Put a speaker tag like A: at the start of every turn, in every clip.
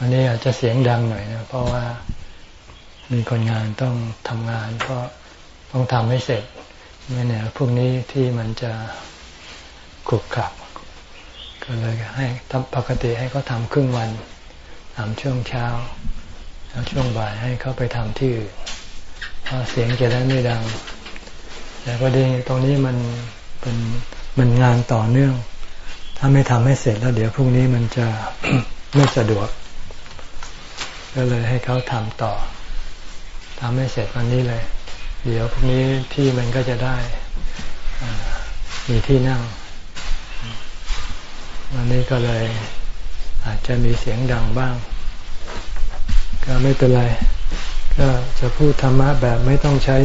A: วันนี้อาจจะเสียงดังหน่อยนะเพราะว่ามีคนงานต้องทำงาน ก็ต้องทำให้เสร็จไม่เนี่ยพรุ่งนี้ที่มันจะกรุบกรับก็เลยให้ทำปกติให้เขาทำครึ่งวันทำช่วงเช้าแล้วช่วงบ่ายให้เขาไปทำที่อื่นเพราะเสียงจะได้ไม่ดัง แต่ประเด็นตรงนี้มันเป็นมันงานต่อเนื่อง ถ้าไม่ทำให้เสร็จแล้วเดี๋ยวพรุ่งนี้มันจะไม่สะดวก ก็เลยให้เขาทำต่อทำให้เสร็จวันนี้เลย เดี๋ยวพรุ่งนี้ที่มันก็จะได้มีที่นั่ง วันนี้ก็เลย อาจจะมีเสียงดังบ้าง ก็ไม่เป็นไร ก็จะพูดธรรมะแบบไม่ต้องใช้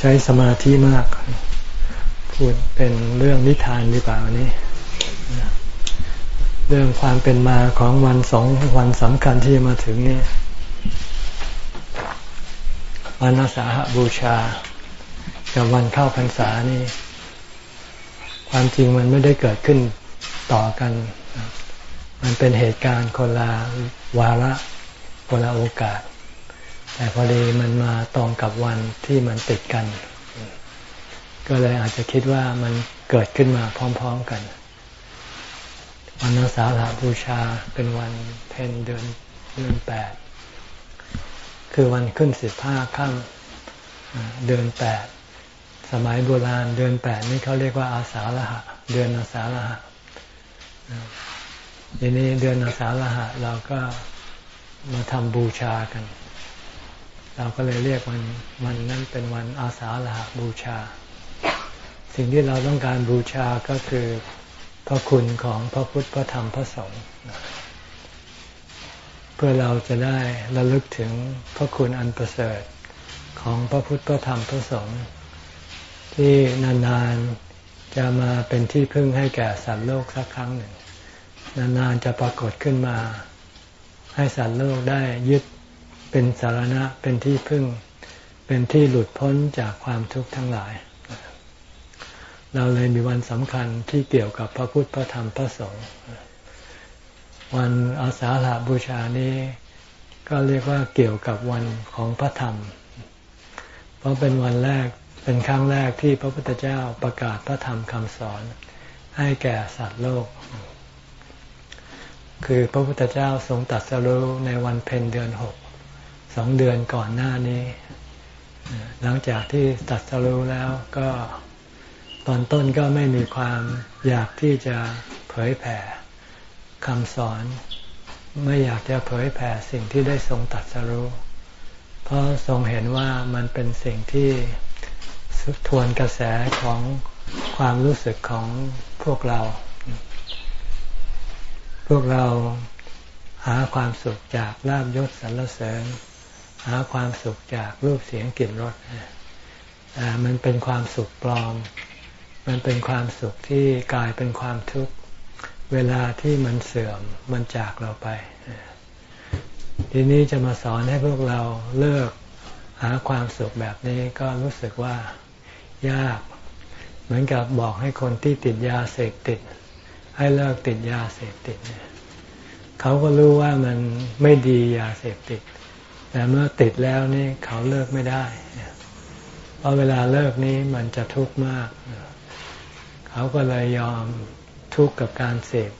A: ใช้สมาธิมาก พูดเป็นเรื่องนิทานดีกว่าวันนี้เรื่องความเป็นมาของวันสองวันสำคัญที่มาถึงนี่ วันอาสาหบูชา กับวันเข้าพรรษานี่ ความจริงมันไม่ได้เกิดขึ้นต่อกัน มันเป็นเหตุการณ์คนละวาระคนละโอกาส แต่พอดีมันมาตรงกับวันที่มันติดกัน ก็เลยอาจจะคิดว่ามันเกิดขึ้นมาพร้อม ๆกัน วันอาสาฬหบูชาเป็นวันเพ็ญเดือนเดือนแปด คือวันขึ้นสิบห้าค่ำเดือนแปดสมัยโบราณเดือนแปดนี่เขาเรียกว่าอาสาฬหะ เดือนอาสาฬหะทีนี้เดือนอาสาฬหะ เราก็มาทำบูชากัน เราก็เลยเรียกวันวันนั้นเป็นวันอาสาฬหะบูชา สิ่งที่เราต้องการบูชาก็คือพระคุณของพระพุทธพระธรรมพระสงฆ์ เพื่อเราจะได้ระลึกถึงพระคุณอันประเสริฐของพระพุทธพระธรรมพระสงฆ์ที่นานๆจะมาเป็นที่พึ่งให้แก่สัตว์โลกสักครั้งหนึ่ง นานๆจะปรากฏขึ้นมา ให้สัตว์โลกได้ยึดเป็นสารณะเป็นที่พึ่ง เป็นที่หลุดพ้นจากความทุกข์ทั้งหลาย เราเลยมีวันสำคัญที่เกี่ยวกับพระพุทธพระธรรมพระสงฆ์ วันอาสาฬหบูชานี้ ก็เรียกว่าเกี่ยวกับวันของพระธรรม เพราะเป็นวันแรกเป็นครั้งแรกที่พระพุทธเจ้าประกาศพระธรรมคำสอนให้แก่สัตว์โลก คือพระพุทธเจ้าทรงตัดสรู้ในวันเพ็ญเดือนหกสองเดือนก่อนหน้านี้ หลังจากที่ตัดสรู้แล้วก็ตอนต้นก็ไม่มีความอยากที่จะเผยแผ่ คำสอน ไม่อยากจะเผยแผ่สิ่งที่ได้ทรงตัดสรู้ เพราะทรงเห็นว่ามันเป็นสิ่งที่ทวนกระแสของความรู้สึกของพวกเรา พวกเราหาความสุขจากลาบยศสรรเสริญ หาความสุขจากรูปเสียงกลิ่นรสมันเป็นความสุขปลอม มันเป็นความสุขที่กลายเป็นความทุกข์ เวลาที่มันเสื่อมมันจากเราไป ทีนี้จะมาสอนให้พวกเราเลิกหาความสุขแบบนี้ก็รู้สึกว่ายาก เหมือนกับบอกให้คนที่ติดยาเสพติด ให้เลิกติดยาเสพติดเนี่ยเขาก็รู้ว่ามันไม่ดียาเสพติด แต่เมื่อติดแล้วนี่เขาเลิกไม่ได้เพราะเวลาเลิกนี้มันจะทุกข์มาก เขาก็เลยยอม ทุกข์กับการเสพ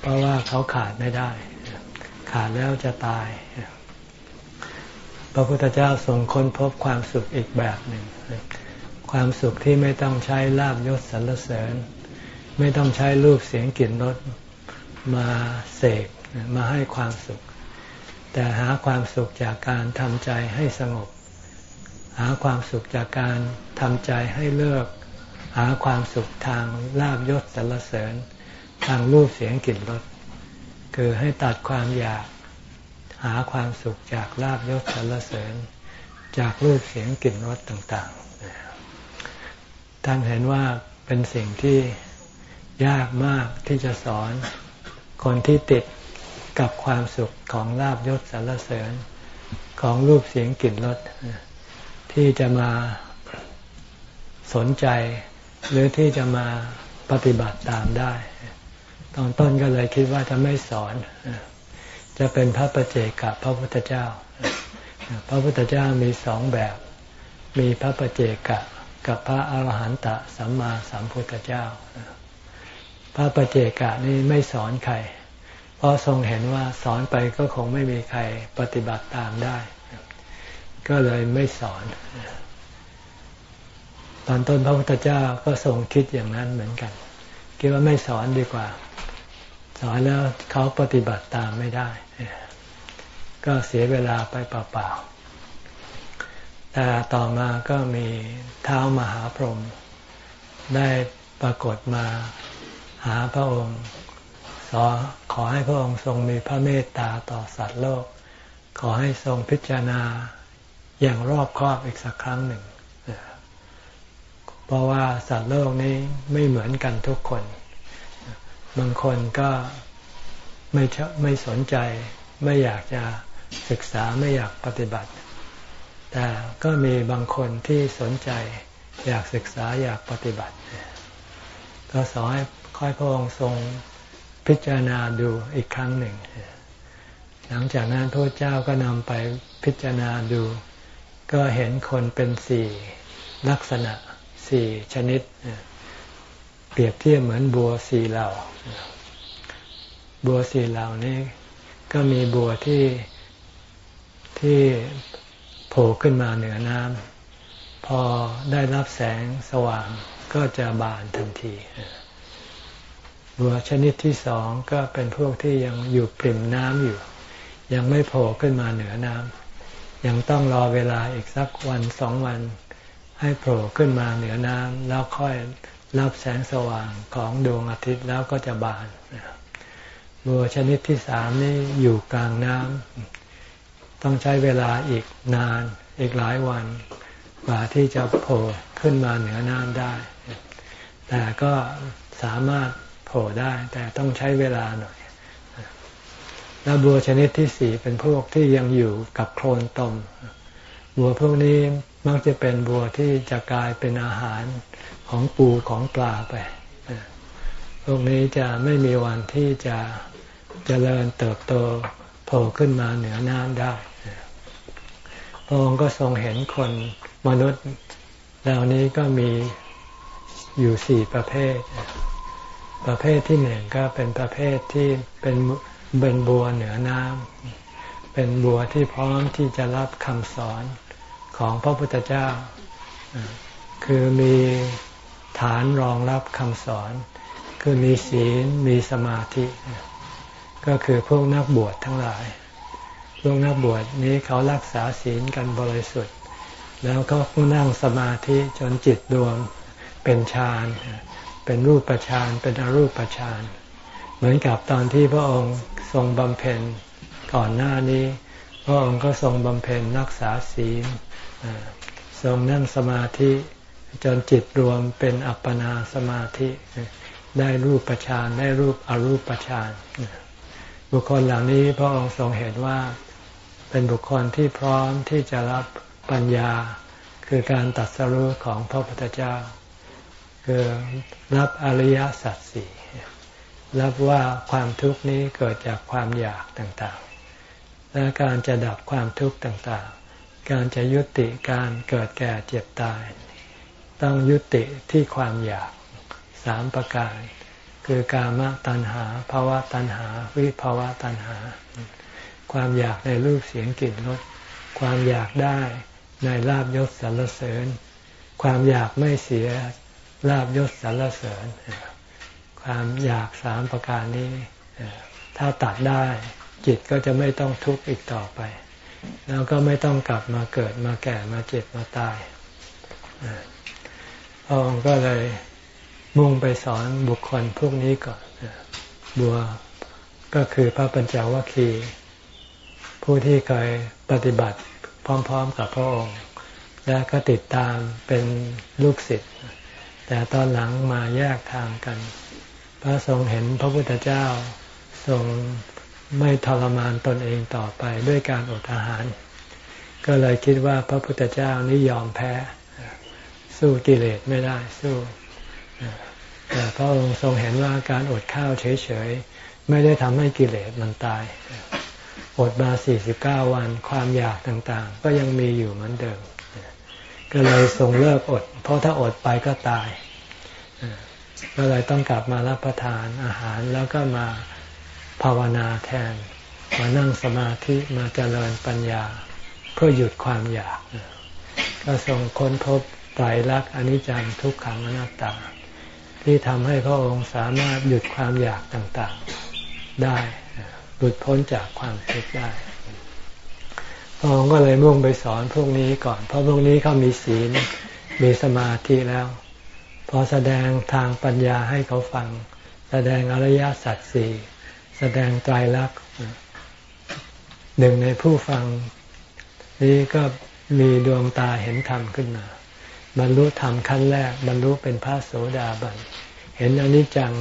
A: เพราะว่าเขาขาดไม่ได้ ขาดแล้วจะตาย พระพุทธเจ้าทรงค้นพบความสุขอีกแบบหนึ่ง ความสุขที่ไม่ต้องใช้ลาบยศสรรเสริญ ไม่ต้องใช้รูปเสียงกลิ่นรสมาเสกมาให้ความสุข แต่หาความสุขจากการทำใจให้สงบ หาความสุขจากการทำใจให้เลิก หาความสุขทางลาบยศสรรเสริญ ทางรูปเสียงกลิ่นรสคือให้ตัดความอยากหาความสุขจากลาบยศสรรเสริญ จากรูปเสียงกลิ่นรสต่างๆท่านเห็นว่าเป็นสิ่งที่ยากมากที่จะสอนคนที่ติดกับความสุขของลาบยศสรรเสริญของรูปเสียงกลิ่นรสที่จะมาสนใจ หรือที่จะมาปฏิบัติตามได้ ตอนต้นก็เลยคิดว่าจะไม่สอน จะเป็นพระประเจกับพระพุทธเจ้า พระพุทธเจ้ามีสองแบบ มีพระประเจกะกับพระอาหารหันตะสัมมาสัมพุทธเจ้า พระประเจกะนี่ไม่สอนใคร เพราะทรงเห็นว่าสอนไปก็คงไม่มีใครปฏิบัติตามได้ ก็เลยไม่สอน ตอนต้นพระพุทธเจ้าก็ทรงคิดอย่างนั้นเหมือนกัน คิดว่าไม่สอนดีกว่า สอนแล้วเขาปฏิบัติตามไม่ได้ ก็เสียเวลาไปเปล่าๆแต่ต่อมาก็มีเท้ามหาพรหมได้ปรากฏมาหาพระองค์สอขอให้พระองค์ทรงมีพระเมตตาต่อสัตว์โลก ขอให้ทรงพิจารณาอย่างรอบคอบอีกสักครั้งหนึ่ง เพราะว่าสัตว์โลกนี้ไม่เหมือนกันทุกคน บางคนก็ไม่ไม่สนใจ ไม่อยากจะศึกษาไม่อยากปฏิบัติ แต่ก็มีบางคนที่สนใจอยากศึกษาอยากปฏิบัติ ก็สอนให้ค่อยพระองค์ทรงพิจารณาดูอีกครั้งหนึ่ง หลังจากนั้นพระเจ้าก็นำไปพิจารณาดู ก็เห็นคนเป็นสี่ลักษณะ สี่ชนิด เปรียบเทียบเหมือนบัวสี่เหล่า บัวสี่เหล่านี้ก็มีบัวที่ที่โผล่ขึ้นมาเหนือน้ำพอได้รับแสงสว่างก็จะบานทันที บัวชนิดที่สองก็เป็นพวกที่ยังอยู่ปริ่มน้ำอยู่ ยังไม่โผล่ขึ้นมาเหนือน้ำยังต้องรอเวลาอีกสักวันสองวัน ให้โผล่ขึ้นมาเหนือน้ำแล้วค่อยรับแสงสว่างของดวงอาทิตย์แล้วก็จะบานบัวชนิดที่สามนี่อยู่กลางน้ำต้องใช้เวลาอีกนานอีกหลายวัน กว่าที่จะโผล่ขึ้นมาเหนือน้ำได้ แต่ก็สามารถโผล่ได้แต่ต้องใช้เวลาหน่อย แล้วบัวชนิดที่สี่เป็นพวกที่ยังอยู่กับโคลนตม บัวพวกนี้ มักจะเป็นบัวที่จะกลายเป็นอาหารของปูของปลาไปพวกนี้จะไม่มีวันที่จะจะเจริญเติบโตโผล่ขึ้นมาเหนือน้ำได้พระองค์ก็ทรงเห็นคนมนุษย์เหล่านี้ก็มีอยู่สี่ประเภท ประเภทที่หนึ่งก็เป็นประเภทที่เป็นเบนบัวเหนือน้ำเป็นบัวที่พร้อมที่จะรับคำสอน ของพระพุทธเจ้า คือมีฐานรองรับคำสอน คือมีศีลมีสมาธิ ก็คือพวกนักบวชทั้งหลาย พวกนักบวชนี้เขารักษาศีลกันบริสุทธิ์ แล้วก็นั่งสมาธิจนจิตดวงเป็นฌานเป็นรูปฌานเป็นอรูปฌานเหมือนกับตอนที่พระองค์ทรงบำเพ็ญก่อนหน้านี้ พระองค์ก็ทรงบำเพ็ญรักษาศีล ทรงนั่งสมาธิจนจิตรวมเป็นอัปปนาสมาธิ ได้รูปฌานได้รูปอรูปฌานบุคคลเหล่านี้พระองค์ทรงเห็นว่าเป็นบุคคลที่พร้อมที่จะรับปัญญา คือการตัดสรู้ของพระพุทธเจ้า คือรับอริยสัจสี่รับว่าความทุกข์นี้เกิดจากความอยากต่างๆ และการจะดับความทุกข์ต่างๆ การจะยุติการเกิดแก่เจ็บตาย ต้องยุติที่ความอยากสามประการ คือกามตัณหาภาวะตัณหา วิภาวะตัณหา ความอยากในรูปเสียงกลิ่นรสความอยากได้ในลาบยศสรรเสริญ ความอยากไม่เสียลาบยศสรรเสริญ ความอยากสามประการนี้ ถ้าตัดได้จิตก็จะไม่ต้องทุกข์อีกต่อไป แล้วก็ไม่ต้องกลับมาเกิดมาแก่มาเจ็บมาตายพระองค์ก็เลยมุ่งไปสอนบุคคลพวกนี้ก่อนบัวก็คือพระปัญจวัคคีย์ผู้ที่เคยปฏิบัติพร้อมๆกับพระองค์ และก็ติดตามเป็นลูกศิษย์แต่ตอนหลังมาแยกทางกัน พระทรงเห็นพระพุทธเจ้าทรง ไม่ทรมานตนเองต่อไปด้วยการอดอาหาร ก็เลยคิดว่าพระพุทธเจ้านี้ยอมแพ้ สู้กิเลสไม่ได้สู้แต่พระองค์ทรงเห็นว่าการอดข้าวเฉยๆ ไม่ได้ทำให้กิเลสมันตาย อดมา 49 วันความอยากต่างๆ ก็ยังมีอยู่เหมือนเดิม ก็เลยทรงเลิกอด เพราะถ้าอดไปก็ตาย ก็เลยต้องกลับมารับประทานอาหารแล้วก็มา ภาวนาแทน มานั่งสมาธิมาเจริญปัญญา เพื่อหยุดความอยาก ก็ทรงค้นพบไตรลักษณ์อนิจจังทุกขังอนัตตา ที่ทำให้พระองค์สามารถหยุดความอยากต่างๆได้หลุดพ้นจากความทุกข์ได้พระองค์ก็เลยมุ่งไปสอนพวกนี้ก่อน เพราะพวกนี้เขามีศีล มีสมาธิแล้ว พอแสดงทางปัญญาให้เขาฟัง แสดงอริยสัจสี่ แสดงไตรลักษณ์หนึ่งในผู้ฟังนี้ก็มีดวงตาเห็นธรรมขึ้นมา บรรลุธรรมขั้นแรก บรรลุเป็นพระโสดาบัน เห็นอนิจจัง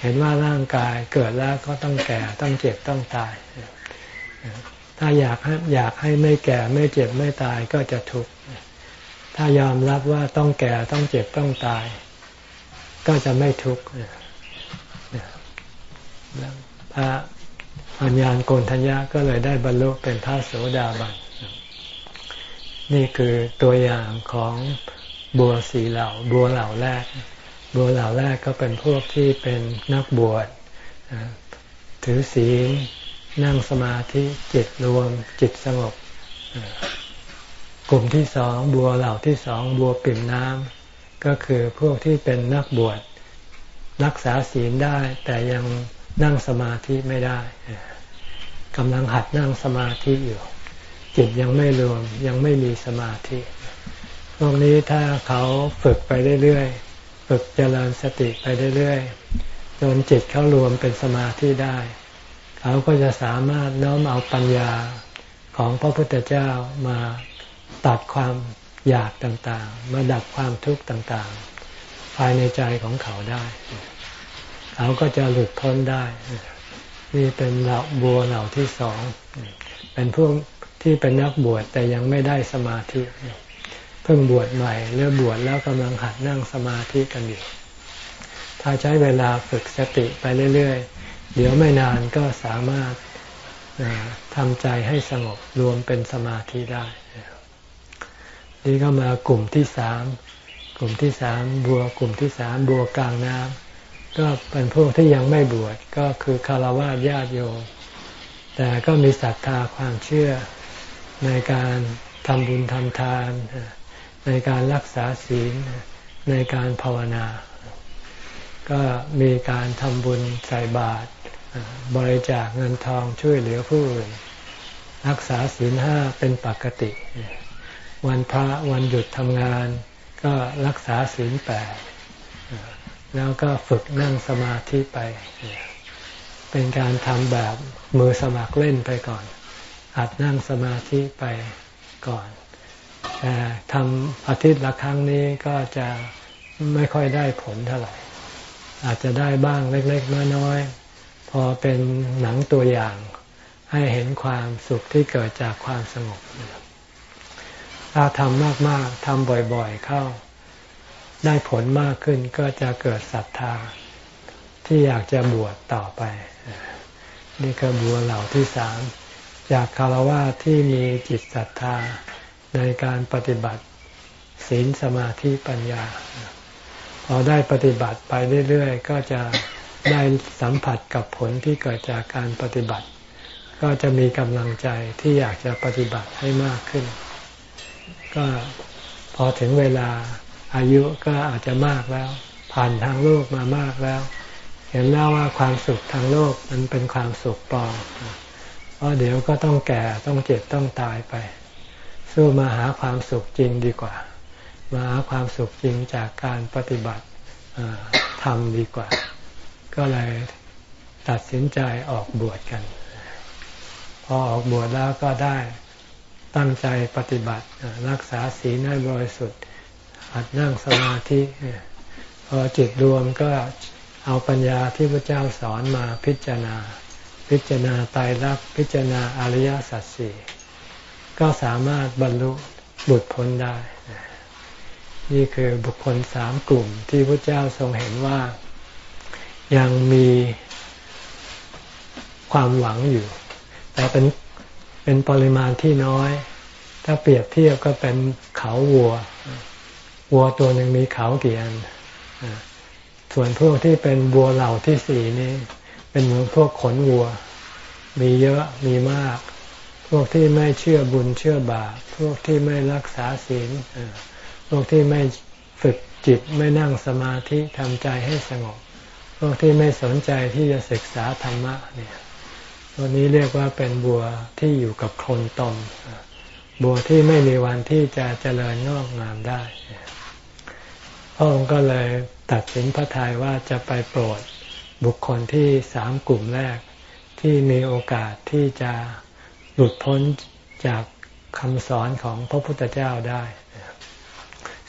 A: เห็นว่าร่างกายเกิดแล้วก็ต้องแก่ต้องเจ็บต้องตาย ถ้าอยากให้อยากให้ไม่แก่ไม่เจ็บไม่ตายก็จะทุกข์ ถ้ายอมรับว่าต้องแก่ต้องเจ็บต้องตาย ก็จะไม่ทุกข์ พระอัญญาณโกนทัญญาก็เลยได้บรรลุเป็นพระโสดาบันนี่คือตัวอย่างของบัวสีเหล่า บัวเหล่าแรก บัวเหล่าแรกก็เป็นพวกที่เป็นนักบวชถือศีลนั่งสมาธิจิตรวมจิตสงบกลุ่มที่สองบัวเหล่าที่สองบัวปิ่มน้ำก็คือพวกที่เป็นนักบวชรักษาศีลได้แต่ยัง นั่งสมาธิไม่ได้กำลังหัดนั่งสมาธิอยู่ จิตยังไม่รวมยังไม่มีสมาธิพวกนี้ถ้าเขาฝึกไปเรื่อยๆฝึกเจริญสติไปเรื่อยๆจนจิตเขารวมเป็นสมาธิได้ เขาก็จะสามารถน้อมเอาปัญญาของพระพุทธเจ้ามาตัดความอยากต่างๆ มาดับความทุกข์ต่างๆ ภายในใจของเขาได้ เขาก็จะหลุดพ้นได้ นี่เป็นเหล่าบัวเหล่าที่สองเป็นพวกที่เป็นนักบวชแต่ยังไม่ได้สมาธิเพิ่งบวชใหม่หรือบวชแล้วกำลังหัดนั่งสมาธิกันอยู่ถ้าใช้เวลาฝึกสติไปเรื่อยๆ เดี๋ยวไม่นานก็สามารถทำใจให้สงบรวมเป็นสมาธิได้นี่ก็มากลุ่มที่สามกลุ่มที่สามบัวกลุ่มที่สามบัวกลางน้ำ ก็เป็นพวกที่ยังไม่บวชก็คือคารวะญาติโยมแต่ก็มีศรัทธาความเชื่อในการทำบุญทำทาน ในการรักษาศีลในการภาวนา ก็มีการทำบุญใส่บาตรบริจาคเงินทองช่วยเหลือผู้อื่นรักษาศีลห้าเป็นปกติ วันพระวันหยุดทำงาน ก็รักษาศีลแปด แล้วก็ฝึกนั่งสมาธิไป เป็นการทำแบบมือสมัครเล่นไปก่อนหัดนั่งสมาธิไปก่อนแต่ทำอาทิตย์ละครั้งนี้ก็จะไม่ค่อยได้ผลเท่าไหร่ อาจจะได้บ้างเล็กๆน้อยๆพอเป็นหนังตัวอย่างให้เห็นความสุขที่เกิดจากความสงบถ้าทำมากๆทำบ่อยๆเข้า ได้ผลมากขึ้นก็จะเกิดศรัทธาที่อยากจะบวชต่อไป นี่คือบัวเหล่าที่สามจากคารวะที่มีจิตศรัทธาในการปฏิบัติศีลสมาธิปัญญาพอได้ปฏิบัติไปเรื่อยๆ ก็จะได้สัมผัสกับผลที่เกิดจากการปฏิบัติ ก็จะมีกำลังใจที่อยากจะปฏิบัติให้มากขึ้น ก็พอถึงเวลา อายุก็อาจจะมากแล้ว ผ่านทางโลกมามากแล้ว เห็นแล้วว่าความสุขทางโลกมันเป็นความสุขปลอมเพราะเดี๋ยวก็ต้องแก่ต้องเจ็บต้องตายไป สู้มาหาความสุขจริงดีกว่า มาหาความสุขจริงจากการปฏิบัติทำดีกว่า ก็เลยตัดสินใจออกบวชกัน พอออกบวชแล้วก็ได้ตั้งใจปฏิบัติรักษาศีลให้บริสุทธิ์ หัดนั่งสมาธิพอจิตรวมก็เอาปัญญาที่พระเจ้าสอนมาพิจารณา พิจารณาตายรักพิจารณาอริยสัจสี่ก็สามารถบรรลุบุตรพ้นได้ นี่คือบุคคลสามกลุ่มที่พระเจ้าทรงเห็นว่ายังมีความหวังอยู่ แต่เป็นเป็นปริมาณที่น้อย ถ้าเปรียบเทียบก็เป็นเขาวัว วัวตัวหนึ่งมีเขากี่อันส่วนพวกที่เป็นวัวเหล่าที่สี่นี้เป็นเหมือนพวกขนวัว มีเยอะมีมาก พวกที่ไม่เชื่อบุญเชื่อบาปพวกที่ไม่รักษาศีลพวกที่ไม่ฝึกจิตไม่นั่งสมาธิทำใจให้สงบ พวกที่ไม่สนใจที่จะศึกษาธรรมะเนี่ยตัวนี้เรียกว่าเป็นบัวที่อยู่กับโคลนตมบัวที่ไม่มีวันที่จะเจริญงอกงามได้ พระองค์ก็เลยตัดสินพระทัยว่าจะไปโปรดบุคคลที่สามกลุ่มแรก ที่มีโอกาสที่จะหลุดพ้นจากคำสอนของพระพุทธเจ้าได้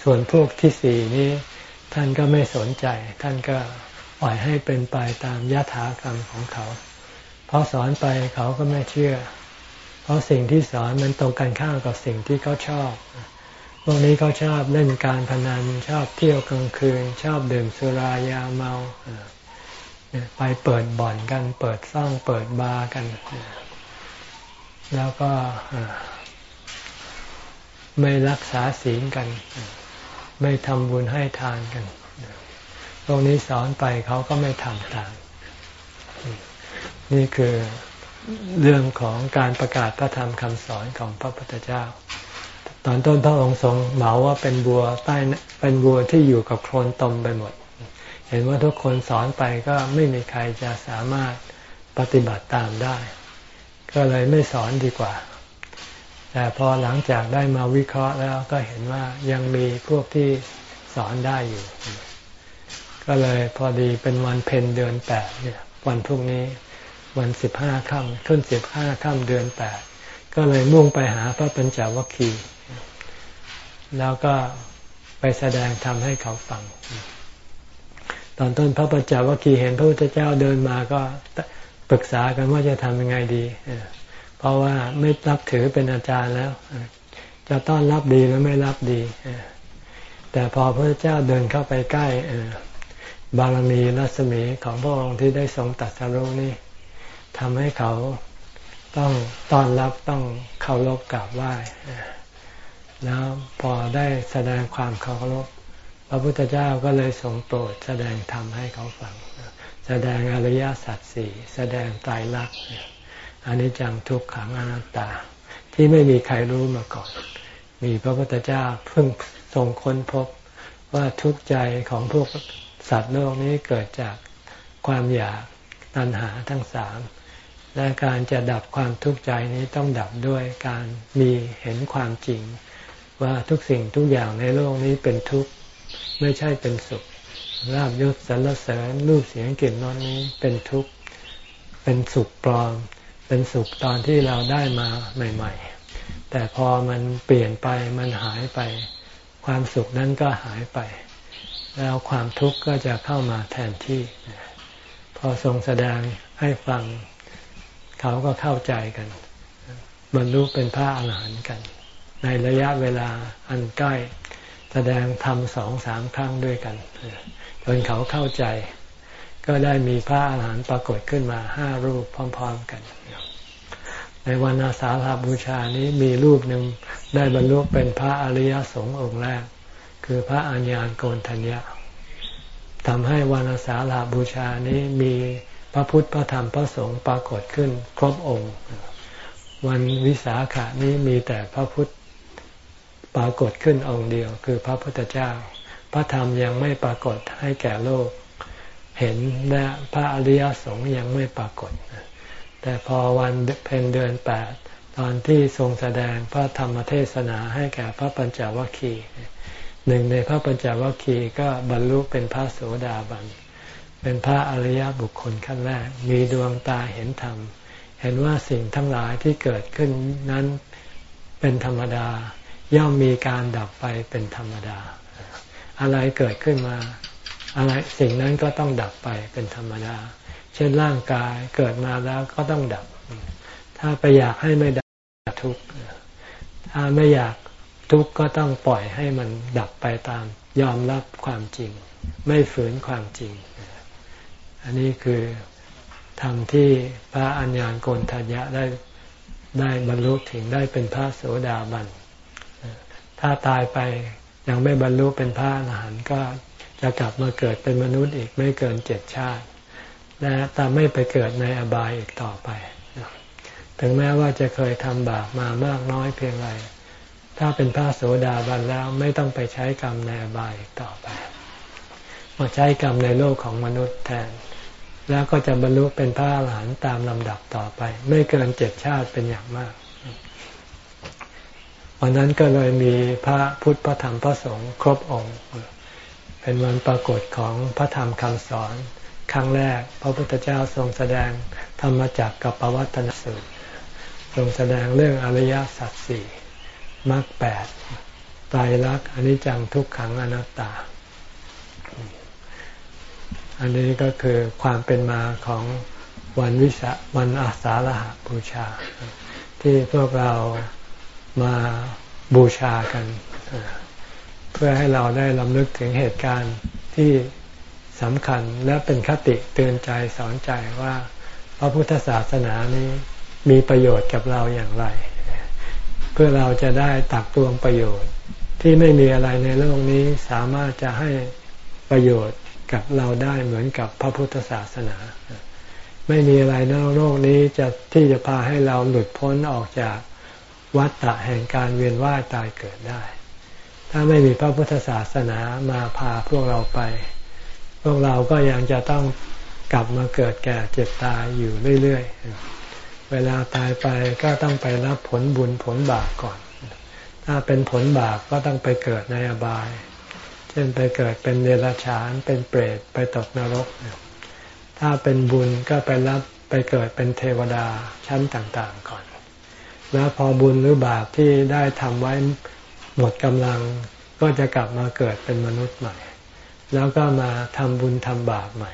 A: ส่วนพวกที่สี่นี้ท่านก็ไม่สนใจ ท่านก็ปล่อยให้เป็นไปตามยถากรรมของเขา เพอสอนไปเขาก็ไม่เชื่อ เพราะสิ่งที่สอนมันตรงกันข้ามกับสิ่งที่เขาชอบ วกนี้เขาชอบเล่นการพนันชอบเที่ยวกลางคืน ชอบดื่มสุรายาเมาไปเปิดบ่อนกัน เปิดซ่องเปิดบาร์กัน แล้วก็ไม่รักษาศีลกัน ไม่ทำบุญให้ทานกันพวกนี้สอนไปเขาก็ไม่ทำตาม นี่คือเรื่องของการประกาศพระธรรมคำสอนของพระพุทธเจ้า ตอนต้นพระองค์ทรงเหมาว่าเป็นบัวใต้เป็นบัวที่อยู่กับโคลนตมไปหมด เห็นว่าทุกคนสอนไปก็ไม่มีใครจะสามารถปฏิบัติตามได้ ก็เลยไม่สอนดีกว่า แต่พอหลังจากได้มาวิเคราะห์แล้วก็เห็นว่ายังมีพวกที่สอนได้อยู่ ก็เลยพอดีเป็นวันเพ็ญเดือนแปดเนี่ยวันพรุ่งนี้วันสิบห้าค่ำขึ้นสิบห้าค่ำเดือนแปดก็เลยมุ่งไปหาพระปัญจวัคคีย์ แล้วก็ไปแสดงธรรมให้เขาฟัง ตอนต้นพระปัญจวัคคีย์เห็นพระพุทธเจ้าเดินมาก็ปรึกษากันว่าจะทำยังไงดี เพราะว่าไม่รับถือเป็นอาจารย์แล้ว จะต้อนรับดีหรือไม่รับดี แต่พอพระเจ้าเดินเข้าไปใกล้บารมีรัศมีของพระองค์ที่ได้ทรงตัดสรุนี่ทำให้เขาต้องต้อนรับต้องเคารพกราบไหว้ แล้วพอได้แสดงความเคารพพระพุทธเจ้าก็เลยทรงโปรดแสดงธรรมให้เขาฟัง แสดงอริยสัจสี่แสดงไตรลักษณ์อันนี้จังทุกขังอนัตตา ที่ไม่มีใครรู้มาก่อน มีพระพุทธเจ้าเพิ่งทรงค้นพบว่าทุกข์ใจของพวกสัตว์โลกนี้เกิดจากความอยากตัณหาทั้งสามและการจะดับความทุกข์ใจนี้ต้องดับด้วยการมีเห็นความจริง ว่าทุกสิ่งทุกอย่างในโลกนี้เป็นทุกข์ไม่ใช่เป็นสุขราบยศสรรเสริญรูปเสียงกลิ่นนอนนี้เป็นทุกข์เป็นสุขปลอม เป็นสุขตอนที่เราได้มาใหม่ ๆ แต่พอมันเปลี่ยนไปมันหายไป ความสุขนั้นก็หายไป แล้วความทุกข์ก็จะเข้ามาแทนที่ พอทรงแสดงให้ฟัง เขาก็เข้าใจกันบรรลุเป็นพระอาหารหันต์กัน ในระยะเวลาอันใกล้ แสดงธรรมสองสามครั้งด้วยกันจนเขาเข้าใจ ก็ได้มีพระอาหารหันต์ปรากฏขึ้นมาห้ารูปพร้อม ๆกัน ในวันอาสาฬหบูชานี้มีรูปหนึ่งได้บรรลุเป็นพระอริยสงฆ์องค์แรก คือพระอัญญาณโกนทัญญาทำให้วันอาสาฬหบูชานี้มีพระพุทธพระธรรมพระสงฆ์ปรากฏขึ้นครบองค์ วันวิสาขานี้มีแต่พระพุทธ ปรากฏขึ้นองค์เดียว คือพระพุทธเจ้า พระธรรมยังไม่ปรากฏให้แก่โลก เห็นและพระอริยสงฆ์ยังไม่ปรากฏ แต่พอวันเพ็ญเดือนแปดตอนที่ทรงแสดงพระธรรมเทศนาให้แก่พระปัญจวัคคีย์หนึ่งในพระปัญจวัคคีย์ก็บรรลุเป็นพระโสดาบัน เป็นพระอริยบุคคลขั้นแรก มีดวงตาเห็นธรรม เห็นว่าสิ่งทั้งหลายที่เกิดขึ้นนั้นเป็นธรรมดา ย่อมมีการดับไปเป็นธรรมดา อะไรเกิดขึ้นมา อะไรสิ่งนั้นก็ต้องดับไปเป็นธรรมดา เช่นร่างกายเกิดมาแล้วก็ต้องดับ ถ้าไปอยากให้ไม่ดับทุกข์ถ้าไม่อยากทุกข์ก็ต้องปล่อยให้มันดับไปตามยอมรับความจริง ไม่ฝืนความจริง อันนี้คือธรรมที่พระอัญญาณโกนทัญญะได้ได้บรรลุถึงได้เป็นพระโสดาบัน ถ้าตายไปยังไม่บรรลุเป็นพระอรหันต์ก็จะกลับมาเกิดเป็นมนุษย์อีกไม่เกินเจ็ดชาติ และแต่ไม่ไปเกิดในอบายอีกต่อไป ถึงแม้ว่าจะเคยทำบาปมามากน้อยเพียงไร ถ้าเป็นพระโสดาบันแล้วไม่ต้องไปใช้กรรมในอบายอีกต่อไป มาใช้กรรมในโลกของมนุษย์แทน แล้วก็จะบรรลุเป็นพระอรหันต์ตามลำดับต่อไป ไม่เกินเจ็ดชาติเป็นอย่างมาก วันนั้นก็เลยมีพระพุทธพระธรรมพระสงฆ์ครบองค์ เป็นวันปรากฏของพระธรรมคำสอน ครั้งแรก พระพุทธเจ้าทรงแสดงธรรมจักกับปวัตนสูตรทรงแสดงเรื่องอริยสัจสี่มรรคแปดตายรักอนิจจังทุกขังอนัตตา อันนี้ก็คือความเป็นมาของวันวิสาวันอาสาฬหบูชา ที่พวกเรา มาบูชากัน เพื่อให้เราได้ลำลึกถึงเหตุการณ์ที่สำคัญและเป็นคติเตือนใจสอนใจว่า พระพุทธศาสนานี้มีประโยชน์กับเราอย่างไร เพื่อเราจะได้ตักตวงประโยชน์ ที่ไม่มีอะไรในโลกนี้สามารถจะให้ประโยชน์กับเราได้เหมือนกับพระพุทธศาสนา ไม่มีอะไรในโลกนี้จะที่จะพาให้เราหลุดพ้นออกจาก วัฏฏะแห่งการเวียนว่ายตายเกิดได้ ถ้าไม่มีพระพุทธศาสนามาพาพวกเราไป พวกเราก็ยังจะต้องกลับมาเกิดแก่เจ็บตายอยู่เรื่อยๆ เวลาตายไปก็ต้องไปรับผลบุญผลบาปก่อน ถ้าเป็นผลบาปก็ต้องไปเกิดในอบาย เช่นไปเกิดเป็นเดรัจฉาน เป็นเปรต ไปตกนรก ถ้าเป็นบุญก็ไปรับไปเกิดเป็นเทวดาชั้นต่างๆก่อน แล้วพอบุญหรือบาปที่ได้ทำไว้หมดกำลัง ก็จะกลับมาเกิดเป็นมนุษย์ใหม่ แล้วก็มาทำบุญทำบาปใหม่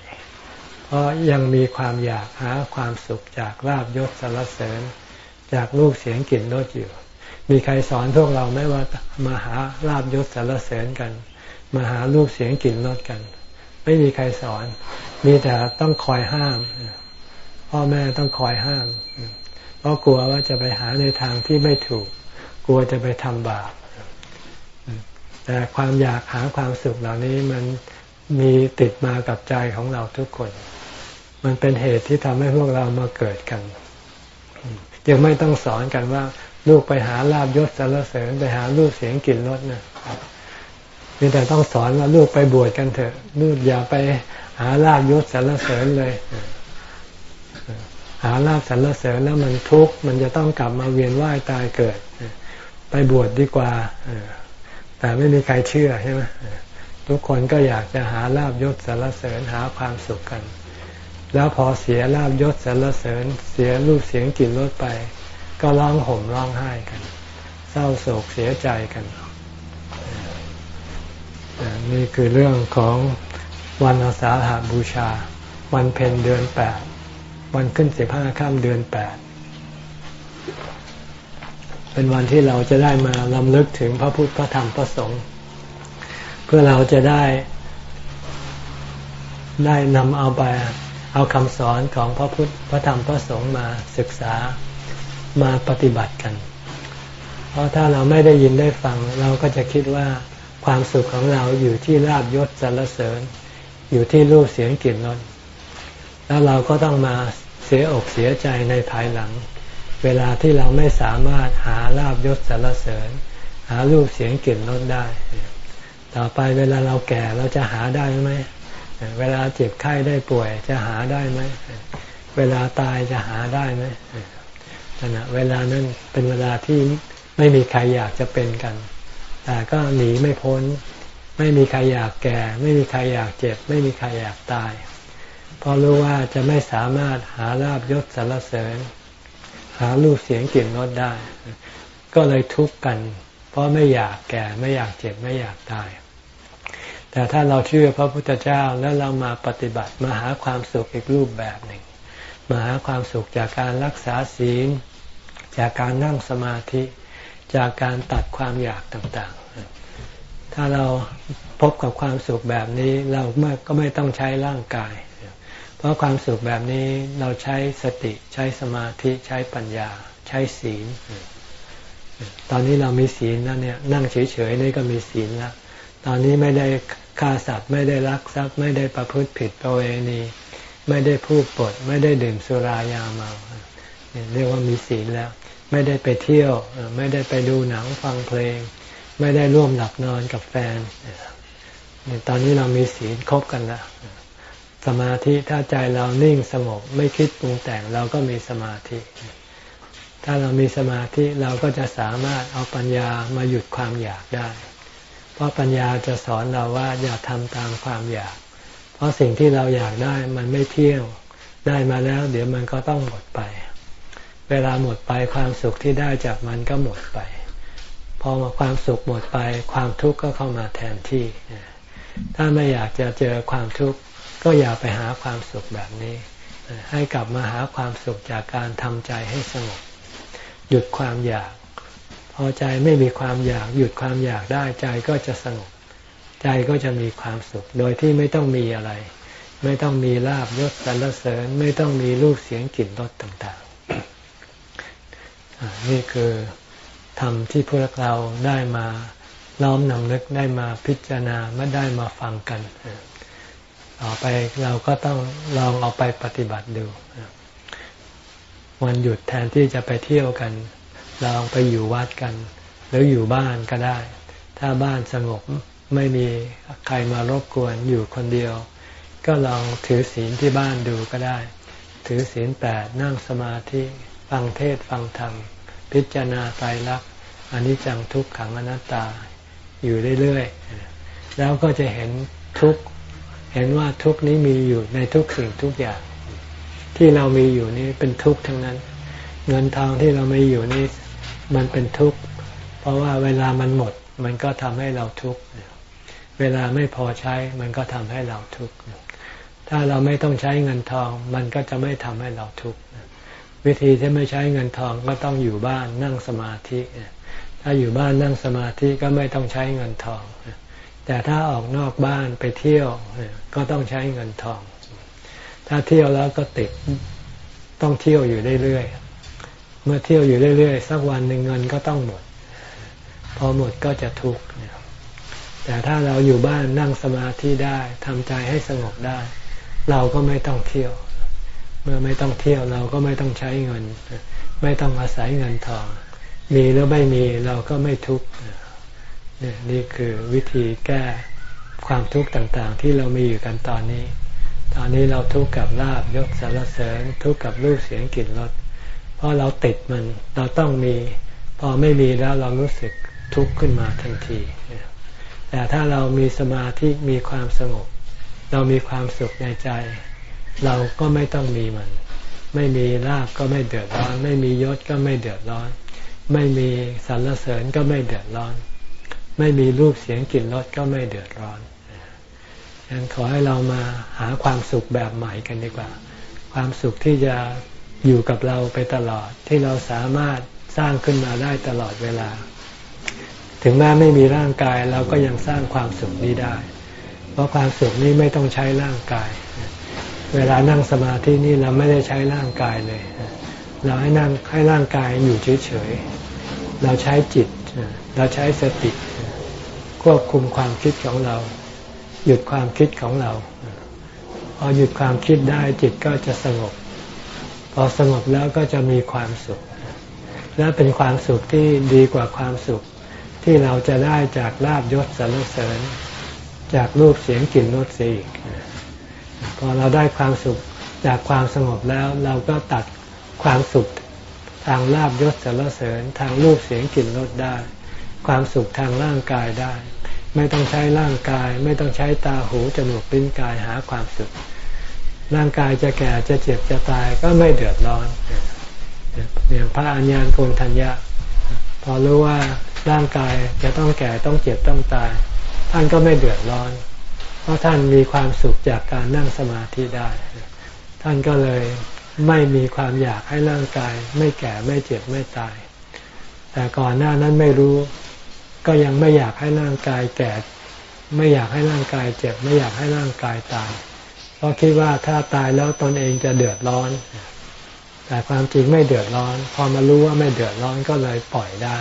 A: เพราะยังมีความอยากหาความสุขจากลาบยศสารเสริญ จากลูกเสียงกลิ่นรสอยู่ มีใครสอนพวกเราไหมว่ามาหาลาบยศสารเสริญกัน มาหาลูกเสียงกลิ่นรสกัน ไม่มีใครสอน มีแต่ต้องคอยห้ามพ่อแม่ต้องคอยห้าม เพราะกลัวว่าจะไปหาในทางที่ไม่ถูก กลัวจะไปทำบาป แต่ความอยากหาความสุขเหล่านี้มันมีติดมากับใจของเราทุกคน มันเป็นเหตุที่ทำให้พวกเรามาเกิดกันยังไม่ต้องสอนกันว่าลูกไปหาลาบยศสารเสริญไปหาลูกเสียงกลิ่นรสนะมีแต่ต้องสอนว่าลูกไปบวชกันเถอะลูกอย่าไปหาลาบยศสารเสริญเลย หาลาบสรรเสริญแล้วมันทุกข์มันจะต้องกลับมาเวียนว่ายตายเกิด ไปบวชดดีกว่าแต่ไม่มีใครเชื่อใช่ไหมทุกคนก็อยากจะหาลาบยศสรรเสริญหาความสุขกัน แล้วพอเสียลาบยศสรรเสริญ เสียรูปเสียงกลิ่นรสไป ก็ร้องห่มร้องไห้กัน เศร้าโศกเสียใจกันนี่คือเรื่องของวันอาสาฬหบูชา วันเพ็ญเดือนแปด วันขึ้นสิบห้าค่ำเดือนแปดเป็นวันที่เราจะได้มาลำลึกถึงพระพุทธพระธรรมพระสงฆ์เพื่อเราจะได้ ได้นำเอาไปเอาคำสอนของพระพุทธพระธรรมพระสงฆ์มาศึกษามาปฏิบัติกัน เพราะถ้าเราไม่ได้ยินได้ฟัง เราก็จะคิดว่าความสุขของเราอยู่ที่ลาบยศสรรเสริญ อยู่ที่รูปเสียงกลิ่นรสแล้วเราก็ต้องมา สียอกเสียใจในภายหลัง เวลาที่เราไม่สามารถหาลาบยศสารเสริญ หารูปเสียงกลิ่นรสได้ ต่อไปเวลาเราแก่เราจะหาได้ไหมเวลาเจ็บไข้ได้ป่วยจะหาได้ไหมเวลาตายจะหาได้ไหมขณะเวลานั้นเป็นเวลาที่ไม่มีใครอยากจะเป็นกัน แต่ก็หนีไม่พ้น ไม่มีใครอยากแก่ ไม่มีใครอยากเจ็บ ไม่มีใครอยากตาย พราะรู้ว่าจะไม่สามารถหาลาบยศสารเสริญ หารูปเสียงกลิ่นรสได้ ก็เลยทุกข์กัน เพราะไม่อยากแก่ไม่อยากเจ็บไม่อยากตาย แต่ถ้าเราเชื่อพระพุทธเจ้าแล้วเรามาปฏิบัติมาหาความสุขอีกรูปแบบหนึ่ง มาหาความสุขจากการรักษาศีล จากการนั่งสมาธิจากการตัดความอยากต่างๆ ถ้าเราพบกับความสุขแบบนี้เราก็ไม่ต้องใช้ร่างกาย เพราะความสุขแบบนี้เราใช้สติใช้สมาธิใช้ปัญญา ใช้ศีล ตอนนี้เรามีศีลแล้วเนี่ยนั่งเฉยๆนี่ก็มีศีลแล้วตอนนี้ไม่ได้ฆ่าสัตว์ไม่ได้ลักทรัพย์ ไม่ได้ประพฤติผิดประเวณีไม่ได้พูดปด ไม่ได้ดื่มสุรายาเมาเรียกว่ามีศีลแล้ว ไม่ได้ไปเที่ยว ไม่ได้ไปดูหนังฟังเพลง ไม่ได้ร่วมหลับนอนกับแฟนตอนนี้เรามีศีลครบกันแล้ว สมาธิถ้าใจเรานิ่งสงบไม่คิดปรุงแต่งเราก็มีสมาธิ ถ้าเรามีสมาธิเราก็จะสามารถเอาปัญญามาหยุดความอยากได้ เพราะปัญญาจะสอนเราว่าอย่าทำตามความอยาก เพราะสิ่งที่เราอยากได้มันไม่เที่ยวได้มาแล้ว เดี๋ยวมันก็ต้องหมดไป เวลาหมดไปความสุขที่ได้จากมันก็หมดไป พอความสุขหมดไป ความทุกข์ก็เข้ามาแทนที่ ถ้าไม่อยากจะเจอความทุกข์ ก็อย่าไปหาความสุขแบบนี้ ให้กลับมาหาความสุขจากการทำใจให้สงบ หยุดความอยาก พอใจไม่มีความอยาก หยุดความอยากได้ใจก็จะสงบ ใจก็จะมีความสุข โดยที่ไม่ต้องมีอะไร ไม่ต้องมีลาบยศสรรเสริญ ไม่ต้องมีรูปเสียงกลิ่นรสต่างๆ นี่คือธรรมที่พวกเราได้มาล้อมนำนึกได้มาพิจารณาไม่ได้มาฟังกัน ต่อไปเราก็ต้องลองเอาไปปฏิบัติดูวันหยุดแทนที่จะไปเที่ยวกัน ลองไปอยู่วัดกัน หรืออยู่บ้านก็ได้ ถ้าบ้านสงบไม่มีใครมารบกวนอยู่คนเดียว ก็ลองถือศีลที่บ้านดูก็ได้ ถือศีลแปดนั่งสมาธิฟังเทศฟังธรรม พิจารณาไตรลักษณ์อนิจจังทุกขังอนัตตาอยู่เรื่อยๆ แล้วก็จะเห็นทุก เห็นว่าทุกนี้มีอยู่ในทุกสิ่งทุกอย่าง ที่เรามีอยู่นี้เป็นทุกข์ทั้งนั้น เงินทองที่เราไม่อยู่นี้มันเป็นทุกข์ เพราะว่าเวลามันหมด มันก็ทำให้เราทุกข์เวลาไม่พอใช้มันก็ทำให้เราทุกข์ถ้าเราไม่ต้องใช้เงินทอง มันก็จะไม่ทำให้เราทุกข์วิธีที่ไม่ใช้เงินทองก็ต้องอยู่บ้านนั่งสมาธิ ถ้าอยู่บ้านนั่งสมาธิก็ไม่ต้องใช้เงินทอง แต่ถ้าออกนอกบ้านไปเที่ยวก็ต้องใช้เงินทอง ถ้าเที่ยวแล้วก็ติดต้องเที่ยวอยู่เรื่อยๆ เมื่อเที่ยวอยู่เรื่อยๆ สักวันหนึ่งเงินก็ต้องหมด พอหมดก็จะทุกข์แต่ถ้าเราอยู่บ้านนั่งสมาธิได้ทำใจให้สงบได้ เราก็ไม่ต้องเที่ยว เมื่อไม่ต้องเที่ยวเราก็ไม่ต้องใช้เงิน ไม่ต้องอาศัยเงินทอง มีหรือไม่มีเราก็ไม่ทุกข์ นี่คือวิธีแก้ความทุกข์ต่างๆ ที่เรามีอยู่กันตอนนี้ ตอนนี้เราทุกข์กับลาบยศสารเสริญ ทุกข์กับรูปเสียงกลิ่นรสเพราะเราติดมันเราต้องมี พอไม่มีแล้วเรารู้สึกทุกข์ขึ้นมาทันที แต่ถ้าเรามีสมาธิมีความสงบ เรามีความสุขในใจ เราก็ไม่ต้องมีมัน ไม่มีลาบก็ไม่เดือดร้อน ไม่มียศก็ไม่เดือดร้อน ไม่มีสรรเสริญก็ไม่เดือดร้อน ไม่มีรูปเสียงกลิ่นรสก็ไม่เดือดร้อนฉะนั้นขอให้เรามาหาความสุขแบบใหม่กันดีกว่า ความสุขที่จะอยู่กับเราไปตลอดที่เราสามารถสร้างขึ้นมาได้ตลอดเวลา ถึงแม้ไม่มีร่างกายเราก็ยังสร้างความสุขนี้ได้ เพราะความสุขนี้ไม่ต้องใช้ร่างกาย เวลานั่งสมาธินี่เราไม่ได้ใช้ร่างกายเลย เราให้นั่งให้ร่างกายอยู่เฉยๆเราใช้จิต เราใช้สติ ควบคุมความคิดของเรา หยุดความคิดของเรา พอหยุดความคิดได้จิตก็จะสงบ พอสงบแล้วก็จะมีความสุข และเป็นความสุขที่ดีกว่าความสุขที่เราจะได้จากลาบยศสรรเสริญ จากรูปเสียงกลิ่นรสเสียอีกพอเราได้ความสุขจากความสงบแล้วเราก็ตัดความสุขทางลาบยศสรรเสริญ ทางรูปเสียงกลิ่นรสได้ ความสุขทางร่างกายได้ ไม่ต้องใช้ร่างกาย ไม่ต้องใช้ตาหูจมูกลิ้นกายหาความสุข ร่างกายจะแก่จะเจ็บจะตายก็ไม่เดือดร้อนอย่างพระอัญญาณโกนทัญญะ พอรู้ว่าร่างกายจะต้องแก่ต้องเจ็บต้องตาย ท่านก็ไม่เดือดร้อน เพราะท่านมีความสุขจากการนั่งสมาธิได้ ท่านก็เลยไม่มีความอยากให้ร่างกาย ไม่แก่ไม่เจ็บไม่ตาย แต่ก่อนหน้านั้นไม่รู้ ก็ยังไม่อยากให้ร่างกายแก่ไม่อยากให้ร่างกายเจ็บ ไม่อยากให้ร่างกายตาย เพราะคิดว่าถ้าตายแล้วตนเองจะเดือดร้อน แต่ความจริงไม่เดือดร้อน พอมารู้ว่าไม่เดือดร้อนก็เลยปล่อยได้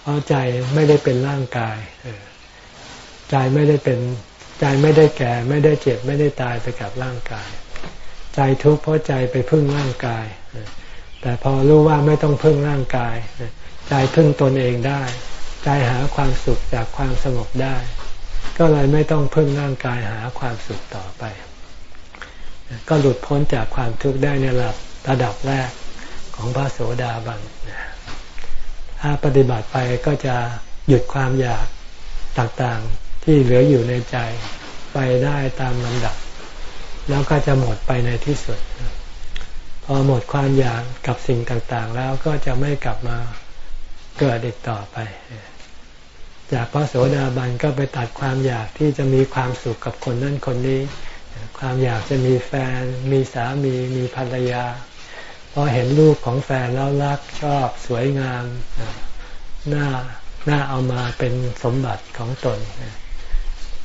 A: เพราะใจไม่ได้เป็นร่างกายใจไม่ได้เป็นใจไม่ได้แก่ ไม่ได้เจ็บ ไม่ได้ตายไปกับร่างกาย ใจทุกข์เพราะใจไปพึ่งร่างกาย แต่พอรู้ว่าไม่ต้องพึ่งร่างกาย ใจพึ่งตนเองได้ ใจหาความสุขจากความสงบได้ ก็เลยไม่ต้องพึ่งร่างกายหาความสุขต่อไป ก็หลุดพ้นจากความทุกข์ได้ในระดับระดับแรกของพระโสดาบันถ้าปฏิบัติไปก็จะหยุดความอยากต่างๆที่เหลืออยู่ในใจไปได้ตามลำดับ แล้วก็จะหมดไปในที่สุด พอหมดความอยากกับสิ่งต่างๆ แล้วก็จะไม่กลับมาเกิดอีกต่อไป จากพระโสดาบันก็ไปตัดความอยากที่จะมีความสุขกับคนนั่นคนนี้ ความอยากจะมีแฟน มีสามี มีภรรยาพอเห็นรูปของแฟนแล้วรักชอบสวยงามหน่าหน่าเอามาเป็นสมบัติของตน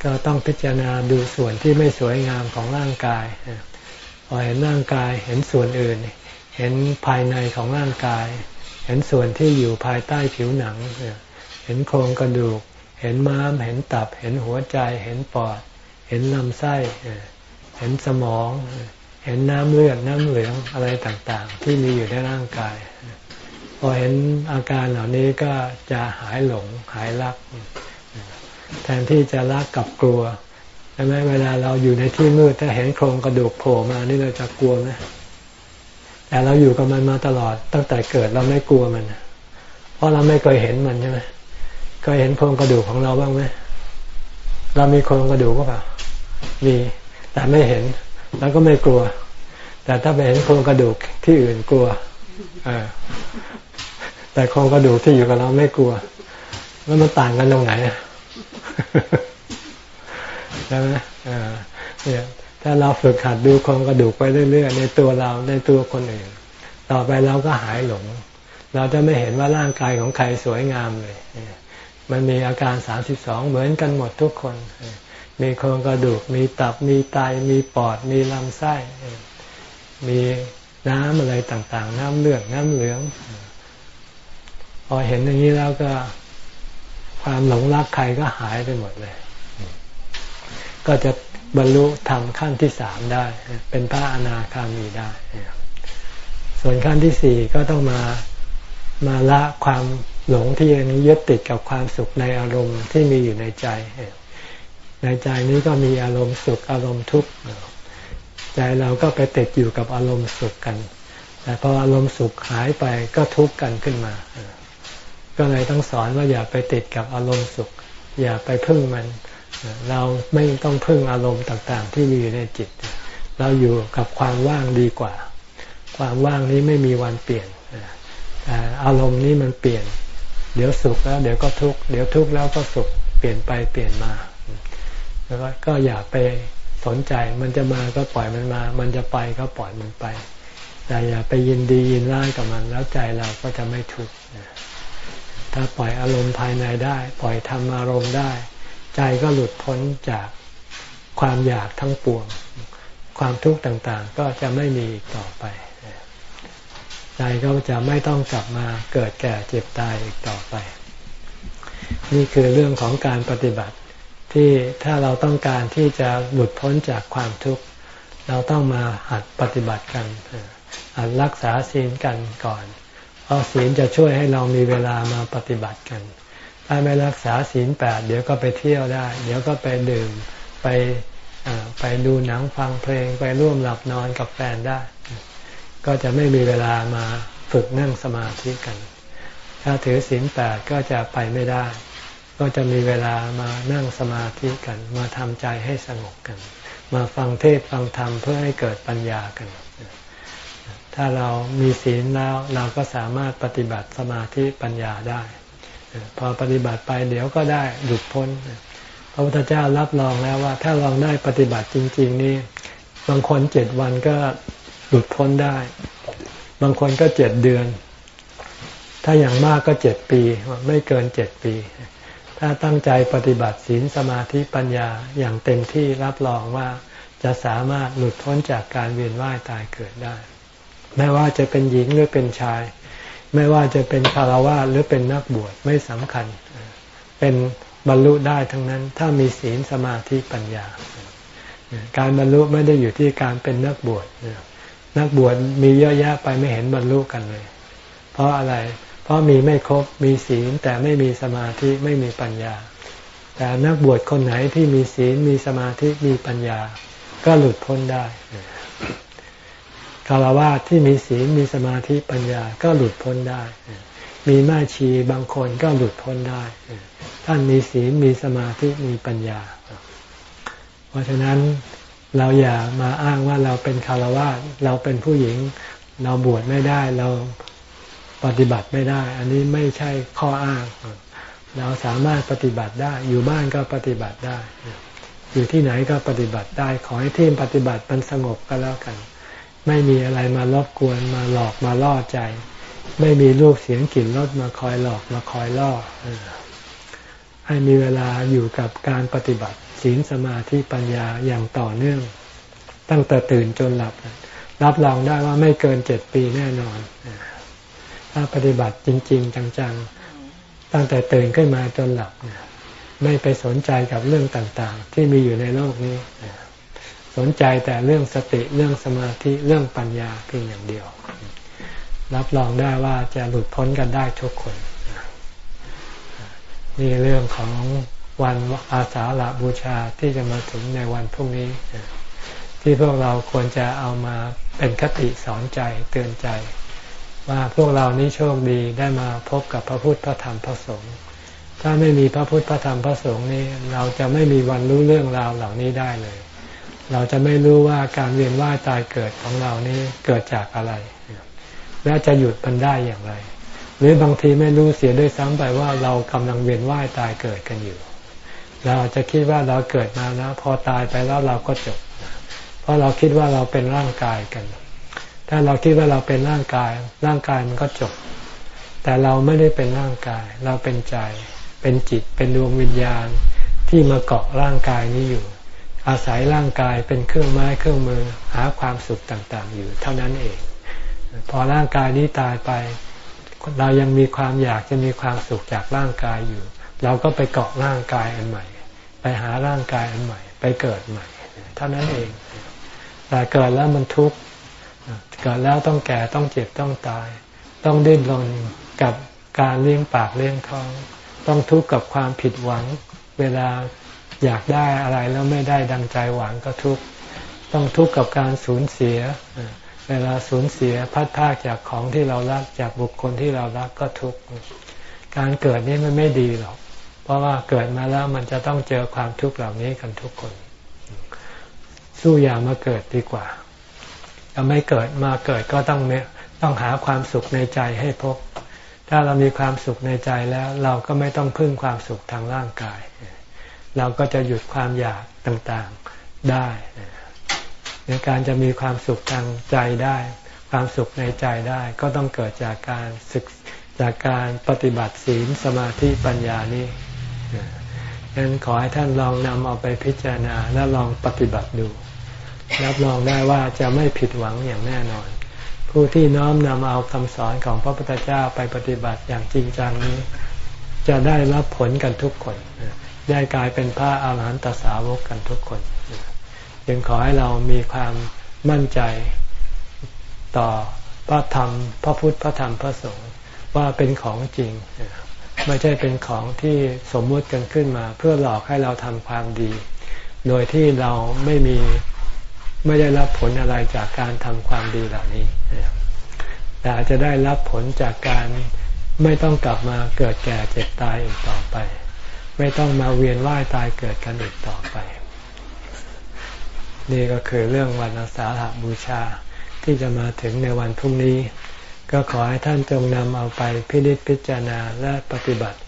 A: ก็ต้องพิจารณาดูส่วนที่ไม่สวยงามของร่างกายพอเห็นร่างกายเห็นส่วนอื่น เห็นภายในของร่างกาย เห็นส่วนที่อยู่ภายใต้ผิวหนัง เห็นโครงกระดูก เห็นม้าม เห็นตับ เห็นหัวใจ เห็นปอด เห็นลำไส้ เห็นสมอง เห็นน้ำเลือดน้ำเหลืองอะไรต่างๆ ที่มีอยู่ในร่างกาย พอเห็นอาการเหล่านี้ก็จะหายหลงหายรัก แทนที่จะรักกับกลัวใช่ไหมเวลาเราอยู่ในที่มืดถ้าเห็นโครงกระดูกโผล่มานี่เราจะกลัวไหมแต่เราอยู่กับมันมาตลอดตั้งแต่เกิดเราไม่กลัวมัน เพราะเราไม่เคยเห็นมันใช่ไหม เคยเห็นโครงกระดูกของเราบ้างไหมเรามีโครงกระดูกก็เปล่ามีแต่ไม่เห็นแล้วก็ไม่กลัว แต่ถ้าไปเห็นโครงกระดูกที่อื่นกลัวอแต่โครงกระดูกที่อยู่กับเราไม่กลัว แล้วมันต่างกันตรงไหนใช่ไหมเนี่ยถ้าเราฝึกหัดดูโครงกระดูกไปเรื่อยๆในตัวเราในตัวคนอื่น ต่อไปเราก็หายหลง เราจะไม่เห็นว่าร่างกายของใครสวยงามเลย มันมีอาการสามสิบสองเหมือนกันหมดทุกคน มีโครงกระดูก มีตับ มีไต มีปอด มีลำไส้ มีน้ำอะไรต่างๆ น้ำเลือดน้ำเหลือง พอเห็นอย่างนี้แล้วก็ความหลงรักใครก็หายไปหมดเลย ก็จะบรรลุธรรมขั้นที่สามได้ เป็นพระอนาคามีได้ ส่วนขั้นที่สี่ก็ต้องมามาละความ หลงที่ยังยึดติดกับความสุขในอารมณ์ที่มีอยู่ในใจ ในใจนี้ก็มีอารมณ์สุขอารมณ์ทุกข์ใจเราก็ไปติดอยู่กับอารมณ์สุขกัน แต่พออารมณ์สุขหายไปก็ทุกข์กันขึ้นมา ก็เลยต้องสอนว่าอย่าไปติดกับอารมณ์สุข อย่าไปพึ่งมัน เราไม่ต้องพึ่งอารมณ์ต่างๆ ที่มีอยู่ในจิต เราอยู่กับความว่างดีกว่า ความว่างนี้ไม่มีวันเปลี่ยนอารมณ์นี้มันเปลี่ยน เดี๋ยวสุขแล้ว เดี๋ยวก็ทุกข์เดี๋ยวทุกข์แล้วก็สุขเปลี่ยนไปเปลี่ยนมาแล้วก็อย่าไปสนใจมันจะมาก็ปล่อยมันมา มันจะไปก็ปล่อยมันไป แต่อย่าไปยินดียินร้ายกับมัน แล้วใจเราก็จะไม่ทุกข์ถ้าปล่อยอารมณ์ภายในได้ ปล่อยทำอารมณ์ได้ ใจก็หลุดพ้นจากความอยากทั้งปวง ความทุกข์ต่างๆ ก็จะไม่มีอีกต่อไป ใจก็จะไม่ต้องกลับมาเกิดแก่เจ็บตายอีกต่อไป นี่คือเรื่องของการปฏิบัติที่ถ้าเราต้องการที่จะหลุดพ้นจากความทุกข์ เราต้องมาหัดปฏิบัติกันหัดรักษาศีลกันก่อน เพราะศีลจะช่วยให้เรามีเวลามาปฏิบัติกัน ถ้าไม่รักษาศีลแปดเดี๋ยวก็ไปเที่ยวได้ เดี๋ยวก็ไปดื่มไปไปดูหนังฟังเพลงไปร่วมหลับนอนกับแฟนได้ ก็จะไม่มีเวลามาฝึกนั่งสมาธิกัน ถ้าถือศีลแปดก็จะไปไม่ได้ ก็จะมีเวลามานั่งสมาธิกัน มาทำใจให้สงบกัน มาฟังเทศฟังธรรมเพื่อให้เกิดปัญญากัน ถ้าเรามีศีลแล้วเราก็สามารถปฏิบัติสมาธิปัญญาได้ พอปฏิบัติไปเดี๋ยวก็ได้หลุดพ้นพระพุทธเจ้ารับรองแล้วว่า ถ้าลองได้ปฏิบัติจริง ๆ นี่บางคนเจ็ดวันก็ หลุดพ้นได้ บางคนก็เจ็ดเดือน ถ้าอย่างมากก็เจ็ดปี ไม่เกินเจ็ดปี ถ้าตั้งใจปฏิบัติศีลสมาธิปัญญาอย่างเต็มที่รับรองว่าจะสามารถหลุดพ้นจากการเวียนว่ายตายเกิดได้ ไม่ว่าจะเป็นหญิงหรือเป็นชาย ไม่ว่าจะเป็นคารวะหรือเป็นนักบวชไม่สำคัญ เป็นบรรลุได้ทั้งนั้น ถ้ามีศีลสมาธิปัญญา การบรรลุไม่ได้อยู่ที่การเป็นนักบวช นักบวชมีเยอะแยะไปไม่เห็นบรรลุกันเลย เพราะอะไร เพราะมีไม่ครบมีศีลแต่ไม่มีสมาธิไม่มีปัญญา แต่นักบวชคนไหนที่มีศีลมีสมาธิมีปัญญา ก็หลุดพ้นได้คารวะที่มีศีลมีสมาธิปัญญาก็หลุดพ้นได้ มีแม่ชีบางคนก็หลุดพ้นได้ท่านมีศีลมีสมาธิมีปัญญา เพราะฉะนั้น เราอย่ามาอ้างว่าเราเป็นคารวะเราเป็นผู้หญิง เราบวชไม่ได้เราปฏิบัติไม่ได้ อันนี้ไม่ใช่ข้ออ้าง เราสามารถปฏิบัติได้ อยู่บ้านก็ปฏิบัติได้ อยู่ที่ไหนก็ปฏิบัติได้ ขอให้ที่ปฏิบัติมันสงบก็แล้วกัน ไม่มีอะไรมารบกวนมาหลอกมาล่อใจ ไม่มีรูปเสียงกลิ่นรสมาคอยหลอกมาคอยล่อให้มีเวลาอยู่กับการปฏิบัติ ศีลสมาธิปัญญาอย่างต่อเนื่อง ตั้งแต่ตื่นจนหลับ รับรองได้ว่าไม่เกินเจ็ดปีแน่นอน ถ้าปฏิบัติจริง ๆ จังๆ ตั้งแต่ตื่นขึ้นมาจนหลับ ไม่ไปสนใจกับเรื่องต่างๆ ที่มีอยู่ในโลกนี้ สนใจแต่เรื่องสติเรื่องสมาธิเรื่องปัญญาเพียงอย่างเดียว รับรองได้ว่าจะหลุดพ้นกันได้ทุกคนนี่เรื่องของ วันอาสาฬบูชาที่จะมาถึงในวันพรุ่งนี้ ที่พวกเราควรจะเอามาเป็นคติสอนใจเตือนใจ ว่าพวกเรานี้โชคดีได้มาพบกับพระพุทธพระธรรมพระสงฆ์ถ้าไม่มีพระพุทธพระธรรมพระสงฆ์นี้เราจะไม่มีวันรู้เรื่องราวเหล่านี้ได้เลย เราจะไม่รู้ว่าการเวียนว่ายตายเกิดของเรานี้เกิดจากอะไร และจะหยุดมันได้อย่างไร หรือบางทีไม่รู้เสียด้วยซ้ำไปว่าเรากำลังเวียนว่ายตายเกิดกันอยู่ เราจะคิดว่าเราเกิดมาแล้วพอตายไปแล้วเราก็จบ เพราะเราคิดว่าเราเป็นร่างกายกัน ถ้าเราคิดว่าเราเป็นร่างกาย ร่างกายมันก็จบ แต่เราไม่ได้เป็นร่างกาย เราเป็นใจ เป็นจิต เป็นดวงวิญญาณที่มาเกาะร่างกายนี้อยู่ อาศัยร่างกายเป็นเครื่องไม้เครื่องมือหาความสุขต่างๆ อยู่ เท่านั้นเอง พอร่างกายนี้ตายไป เรายังมีความอยากจะมีความสุขจากร่างกายอยู่ เราก็ไปเกาะร่างกายอันใหม่ ไปหาร่างกายอันใหม่ ไปเกิดใหม่ เท่านั้นเอง แต่เกิดแล้วมันทุกข์เกิดแล้วต้องแก่ต้องเจ็บต้องตาย ต้องดิ้นรนกับการเลี้ยงปากเลี้ยงท้อง ต้องทุกข์กับความผิดหวัง เวลาอยากได้อะไรแล้วไม่ได้ดังใจหวังก็ทุกข์ต้องทุกข์กับการสูญเสีย เวลาสูญเสียพัดพากจากของที่เรารักจากบุคคลที่เรารักก็ทุกข์ การเกิดนี่มันไม่ดีหรอก เพราะว่าเกิดมาแล้วมันจะต้องเจอความทุกข์เหล่านี้กันทุกคน สู้อย่ามาเกิดดีกว่าถ้าไม่เกิดมาเกิดก็ต้องต้องหาความสุขในใจให้พบ ถ้าเรามีความสุขในใจแล้ว เราก็ไม่ต้องพึ่งความสุขทางร่างกาย เราก็จะหยุดความอยากต่างๆได้ในการจะมีความสุขทางใจได้ ความสุขในใจได้ ก็ต้องเกิดจากการศึกจากการปฏิบัติศีลสมาธิปัญญานี้ งนั้นขอให้ท่านลองนำเอาไปพิจารณาและลองปฏิบัติดู รับรองได้ว่าจะไม่ผิดหวังอย่างแน่นอน ผู้ที่น้อมนำเอาคำสอนของพระพุทธเจ้าไปปฏิบัติอย่างจริงจังนี้ จะได้รับผลกันทุกคน ได้กลายเป็นพระอาหารหันตสาวกกันทุกคน จึงขอให้เรามีความมั่นใจต่อพระธรรม พระพุทธพระธรรมพระสงฆ์ว่าเป็นของจริง ไม่ใช่เป็นของที่สมมุติกันขึ้นมา เพื่อหลอกให้เราทำความดี โดยที่เราไม่มีไม่ได้รับผลอะไรจากการทำความดีเหล่านี้ แต่อาจจะได้รับผลจากการไม่ต้องกลับมาเกิดแก่เจ็บตายอีกต่อไป ไม่ต้องมาเวียนว่ายตายเกิดกันอีกต่อไป นี่ก็คือเรื่องวันอาสาฬหบูชาที่จะมาถึงในวันพรุ่งนี้ ก็ขอให้ท่านจงนำเอาไปพินิจพิจารณาและปฏิบัติ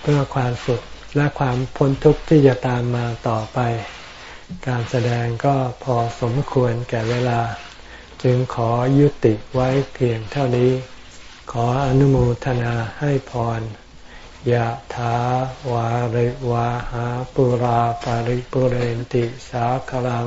A: เพื่อความสุขและความพ้นทุกข์ที่จะตามมาต่อไป การแสดงก็พอสมควรแก่เวลา จึงขอยุติไว้เพียงเท่านี้ ขออนุโมทนาให้พรยะถาวาริวาหาปุราปาริปุเรนติสาคลัง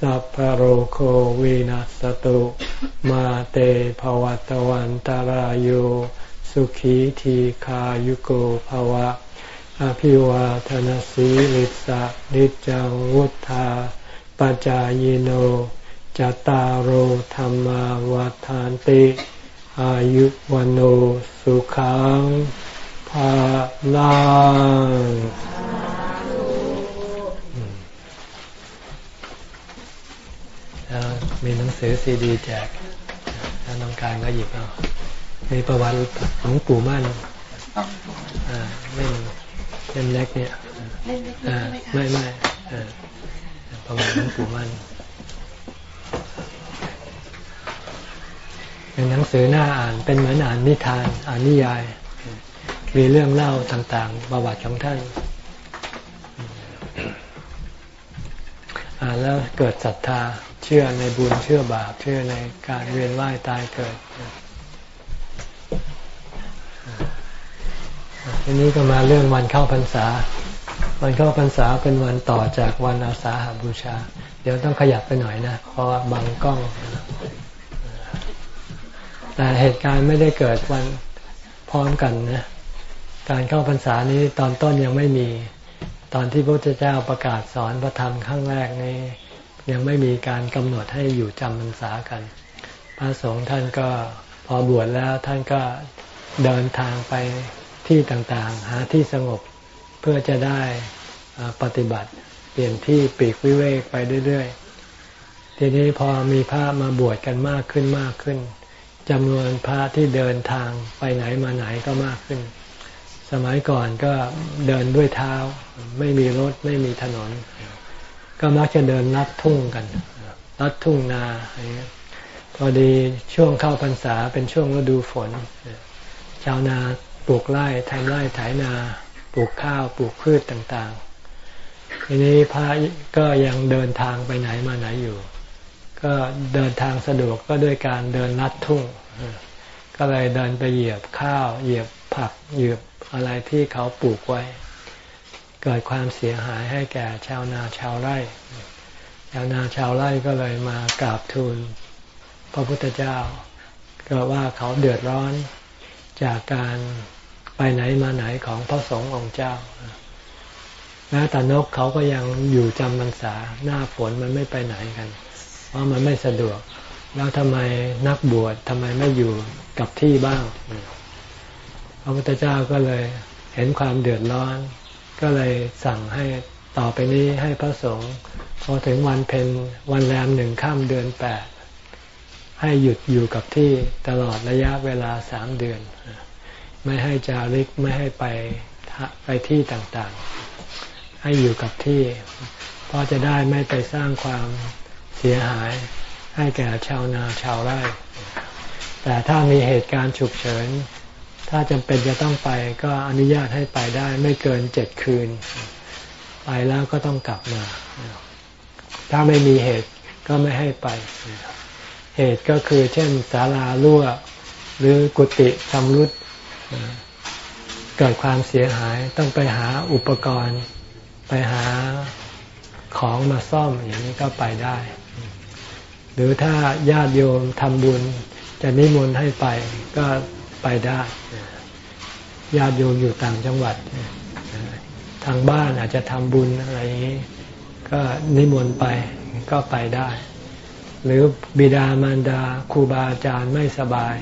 A: สัพพโรโควินัสตุมาเตภวัตวันตารโยสุขีทีขายุโกภวะ อภิวาทนสีลิสะนิจังวุธาปจายโนจตารโหธรรมวาทานติ อายุวันโอสุขังภาลัง มีหนังสือซีดีแจกถ้าต้องการก็หยิบเอา มีประวัติหลวงปู่มั่นไม่เล่มเล็กเนี่ยไม่ไม่ประวัติหลวงปู่มั่นเป็นหนังสือหน้าอ่านเป็นเหมือนอ่านนิทานอ่านนิยาย มีเรื่องเล่าต่างๆ ประวัติของท่านอ่านแล้วเกิดศรัทธา เชื่อในบุญเชื่อบาปเชื่อในการเวียนว่ายตายเกิดทีนี้ก็มาเรื่องวันเข้าพรรษา วันเข้าพรรษาเป็นวันต่อจากวันอาสาหาบูชา เดี๋ยวต้องขยับไปหน่อยนะ เพราะว่าบังกล้อง แต่เหตุการณ์ไม่ได้เกิดวันพร้อมกันนะ การเข้าพรรษานี้ตอนต้นยังไม่มี ตอนที่พระพุทธเจ้าประกาศสอนพระธรรมครั้งแรกนี้ ยังไม่มีการกำหนดให้อยู่จำพรรษากัน พระสงฆ์ท่านก็พอบวชแล้วท่านก็เดินทางไปที่ต่างๆ หาที่สงบเพื่อจะได้ปฏิบัติเปลี่ยนที่ปีกวิเวกไปเรื่อยๆ ทีนี้พอมีพระมาบวชกันมากขึ้นมากขึ้นจำนวนพระที่เดินทางไปไหนมาไหนก็มากขึ้น สมัยก่อนก็เดินด้วยเท้า ไม่มีรถไม่มีถนน ก็มักจะเดินลัดทุ่งกันลัดทุ่งนาพอดีช่วงเข้าพรรษาเป็นช่วงฤดูฝน ชาวนาปลูกไร่ทำไร่ไถนา ปลูกข้าวปลูกพืชต่างๆ ทีนี้พระก็ยังเดินทางไปไหนมาไหนอยู่ ก็เดินทางสะดวกก็ด้วยการเดินลัดทุ่ง ก็เลยเดินไปเหยียบข้าว เหยียบผักเหยียบอะไรที่เขาปลูกไว้ เกิดความเสียหายให้แก่ชาวนาชาวไร่ชาวนาชาวไร่ก็เลยมากราบทูลพระพุทธเจ้า ก็ว่าเขาเดือดร้อนจากการไปไหนมาไหนของพระสงฆ์องค์เจ้าแม้แต่นกเขาก็ยังอยู่จำพรรษาหน้าฝนมันไม่ไปไหนกัน เพราะมันไม่สะดวก แล้วทำไมนักบวชทำไมไม่อยู่กับที่บ้าง พระพุทธเจ้าก็เลยเห็นความเดือดร้อน ก็เลยสั่งให้ต่อไปนี้ให้พระสงฆ์พอถึงวันเพ็ญวันแรมหนึ่งข้ามเดือนแปดให้หยุดอยู่กับที่ตลอดระยะเวลาสามเดือน ไม่ให้จาริกไม่ให้ไปไปที่ต่างๆ ให้อยู่กับที่เพราะจะได้ไม่ไปสร้างความเสียหายให้แก่ชาวนาชาวไร่ แต่ถ้ามีเหตุการณ์ฉุกเฉิน ถ้าจำเป็นจะต้องไปก็อนุญาตให้ไปได้ ไม่เกินเจ็ดคืน ไปแล้วก็ต้องกลับมา ถ้าไม่มีเหตุก็ไม่ให้ไป เหตุก็คือ เช่นศาลารั่ว หรือกุฏิชำรุดเกิดความเสียหายต้องไปหาอุปกรณ์ ไปหาของมาซ่อมอย่างนี้ก็ไปได้ หรือถ้าญาติโยมทำบุญจะนิมนต์ให้ไป ก็ ไปได้ญาติโยมอยู่ต่างจังหวัด ทางบ้านอาจจะทำบุญอะไรอย่างนี้ ก็นิมนต์ไปก็ไปได้ หรือบิดามารดาครูบาอาจารย์ไม่สบาย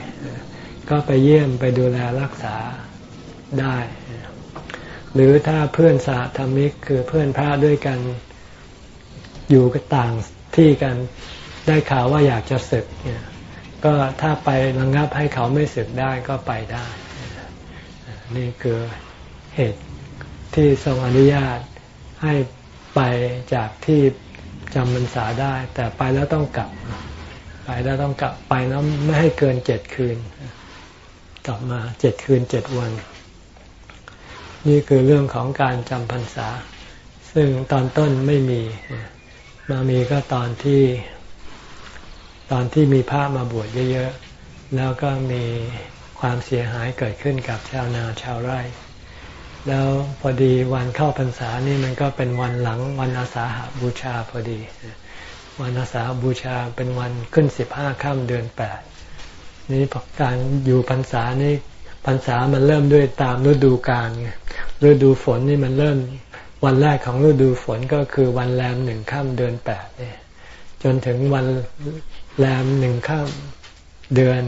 A: ก็ไปเยี่ยมไปดูแลรักษาได้ หรือถ้าเพื่อนสาธรรมิกคือเพื่อนพระด้วยกันอยู่ก็ต่างที่กันได้ข่าวว่าอยากจะศึกเนี่ย ก็ถ้าไประงับให้เขาไม่ศึกได้ก็ไปได้ นี่คือเหตุที่ทรงอนุญาตให้ไปจากที่จำพรรษาได้ แต่ไปแล้วต้องกลับ ไปแล้วต้องกลับไปแล้วไม่ให้เกินเจ็ดคืน กลับมาเจ็ดคืนเจ็ดวัน นี่คือเรื่องของการจำพรรษา ซึ่งตอนต้นไม่มีมามีก็ตอนที่ ตอนที่มีพระมาบวชเยอะๆ แล้วก็มีความเสียหายเกิดขึ้นกับชาวนาชาวไร่ แล้วพอดีวันเข้าพรรษานี่มันก็เป็นวันหลังวันอาสาหาบูชาพอดี วันอาสาบูชาเป็นวันขึ้นสิบห้าค่ำเดือนแปดนี่การอยู่พรรษานี่พรรษามันเริ่มด้วยตามฤดูกาลไงฤดูฝนนี่มันเริ่มวันแรกของฤดูฝนก็คือวันแรมหนึ่งค่ำเดือนแปดเนี่ยจนถึงวัน แรมหนึ่งค่ำเดือน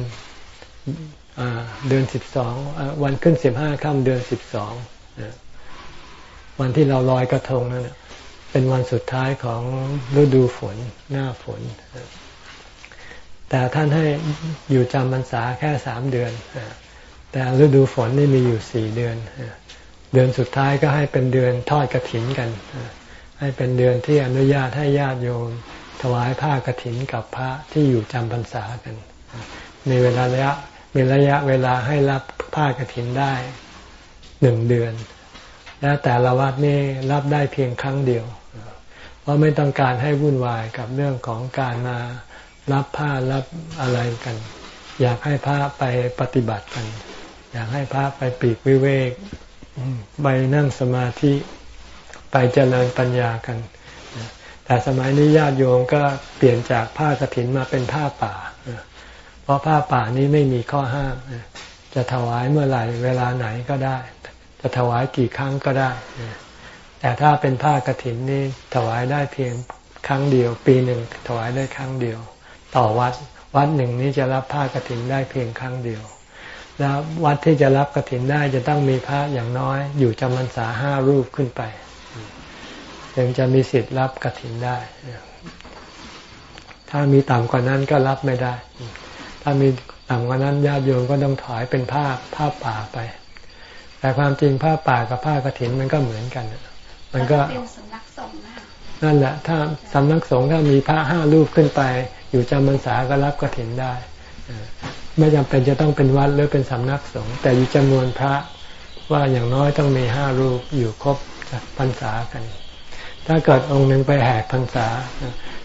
A: เดือนสิบสองวันขึ้นสิบห้าค่ำเดือนสิบสองวันที่เราลอยกระทงนั่นเป็นวันสุดท้ายของฤดูฝนหน้าฝน แต่ท่านให้อยู่จำพรรษาแค่สามเดือน แต่ฤดูฝนนี่มีอยู่สี่เดือน เดือนสุดท้ายก็ให้เป็นเดือนทอดกระถินกัน ให้เป็นเดือนที่อนุญาตให้ญาติโยม ถวายผ้ากระถินกับพระที่อยู่จำพรรษากัน มีเวลาระยะมีระยะเวลาให้รับผ้ากระถินได้หนึ่งเดือน แล้วแต่ละวัดนี่รับได้เพียงครั้งเดียว เพราะไม่ต้องการให้วุ่นวายกับเรื่องของการมารับผ้ารับอะไรกัน อยากให้พระไปปฏิบัติกัน อยากให้พระไปปีกวิเวกไปนั่งสมาธิไปเจริญปัญญากัน แต่สมัยนี้ญาติโยมก็เปลี่ยนจากผ้ากรถินมาเป็นผ้าป่า เพราะผ้าป่านี้ไม่มีข้อห้าม จะถวายเมื่อไหร่เวลาไหนก็ได้ จะถวายกี่ครั้งก็ได้ แต่ถ้าเป็นผ้ากรถินนี่ถวายได้เพียงครั้งเดียว ปีหนึ่งถวายได้ครั้งเดียว ต่อวัดวัดหนึ่งนี้จะรับผ้ากรถินได้เพียงครั้งเดียว แล้ววัดที่จะรับกระถินได้จะต้องมีพระอย่างน้อยอยู่จำพรรษาห้ารูปขึ้นไป ถึงจะมีสิทธิ์รับกระถินได้ ถ้ามีต่ำกว่านั้นก็รับไม่ได้ ถ้ามีต่ำกว่านั้นญาติโยมก็ต้องถอยเป็นผ้าผ้าป่าไป แต่ความจริงผ้าป่ากับผ้ากระถินมันก็เหมือนกัน มันก็เป็นสำนักสงฆ์นั่นแหละ ถ้าสำนักสงฆ์ถ้ามีพระห้ารูปขึ้นไป อยู่จำพรรษาก็รับกระถินได้ไม่จำเป็นจะต้องเป็นวัดหรือเป็นสำนักสงฆ์แต่อยู่จำนวนพระว่าอย่างน้อยต้องมีห้ารูปอยู่ครบพรรษากัน ถ้าเกิดองค์หนึ่งไปแหกพรรษา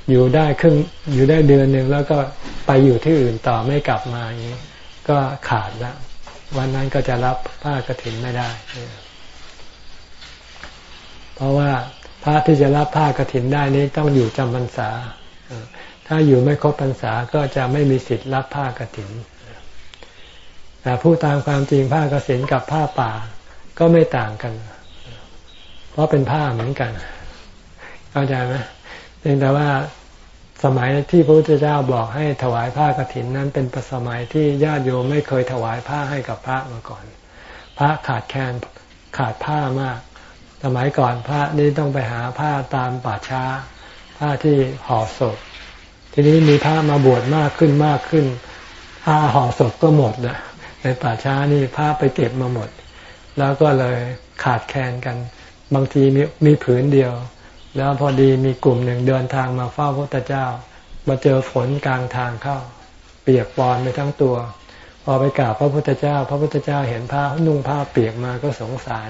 A: อยู่ได้ครึ่งอยู่ได้เดือนหนึ่งแล้วก็ไปอยู่ที่อื่นต่อไม่กลับมาอย่างนี้ ก็ขาดล้ววันนั้นก็จะรับผ้ากรถินไม่ได้ เพราะว่าพระที่จะรับผ้ากรถินได้นี้ต้องอยู่จำพรรษา ถ้าอยู่ไม่ครบพรรษาก็จะไม่มีสิทธิ์รับผ้ากรถินแต่ผู้ตามความจริงผ้ากสินกับผ้าป่าก็ไม่ต่างกัน เพราะเป็นผ้าเหมือนกัน เข้าใจไหมเพียงแต่ว่าสมัยที่พระพุทธเจ้าบอกให้ถวายผ้ากรถินนั้นเป็นประสมัยที่ญาติโยมไม่เคยถวายผ้าให้กับพระมาก่อน พระขาดแคลนขาดผ้ามาก สมัยก่อนพระนี่ต้องไปหาผ้าตามป่าช้า ผ้าที่ห่อศพ ทีนี้มีผ้ามาบวชมากขึ้นมากขึ้น ผ้าห่อศพก็หมดนะในป่าช้านี่ผ้าไปเก็บมาหมด แล้วก็เลยขาดแคลนกัน บางทีมีมีผืนเดียว แล้วพอดีมีกลุ่มหนึ่งเดินทางมาเฝ้าพระพุทธเจ้า มาเจอฝนกลางทางเข้า เปียกปอนไปทั้งตัว พอไปกราบพระพุทธเจ้า พระพุทธเจ้าเห็นผ้านุ่งผ้าเปียกมาก็สงสาร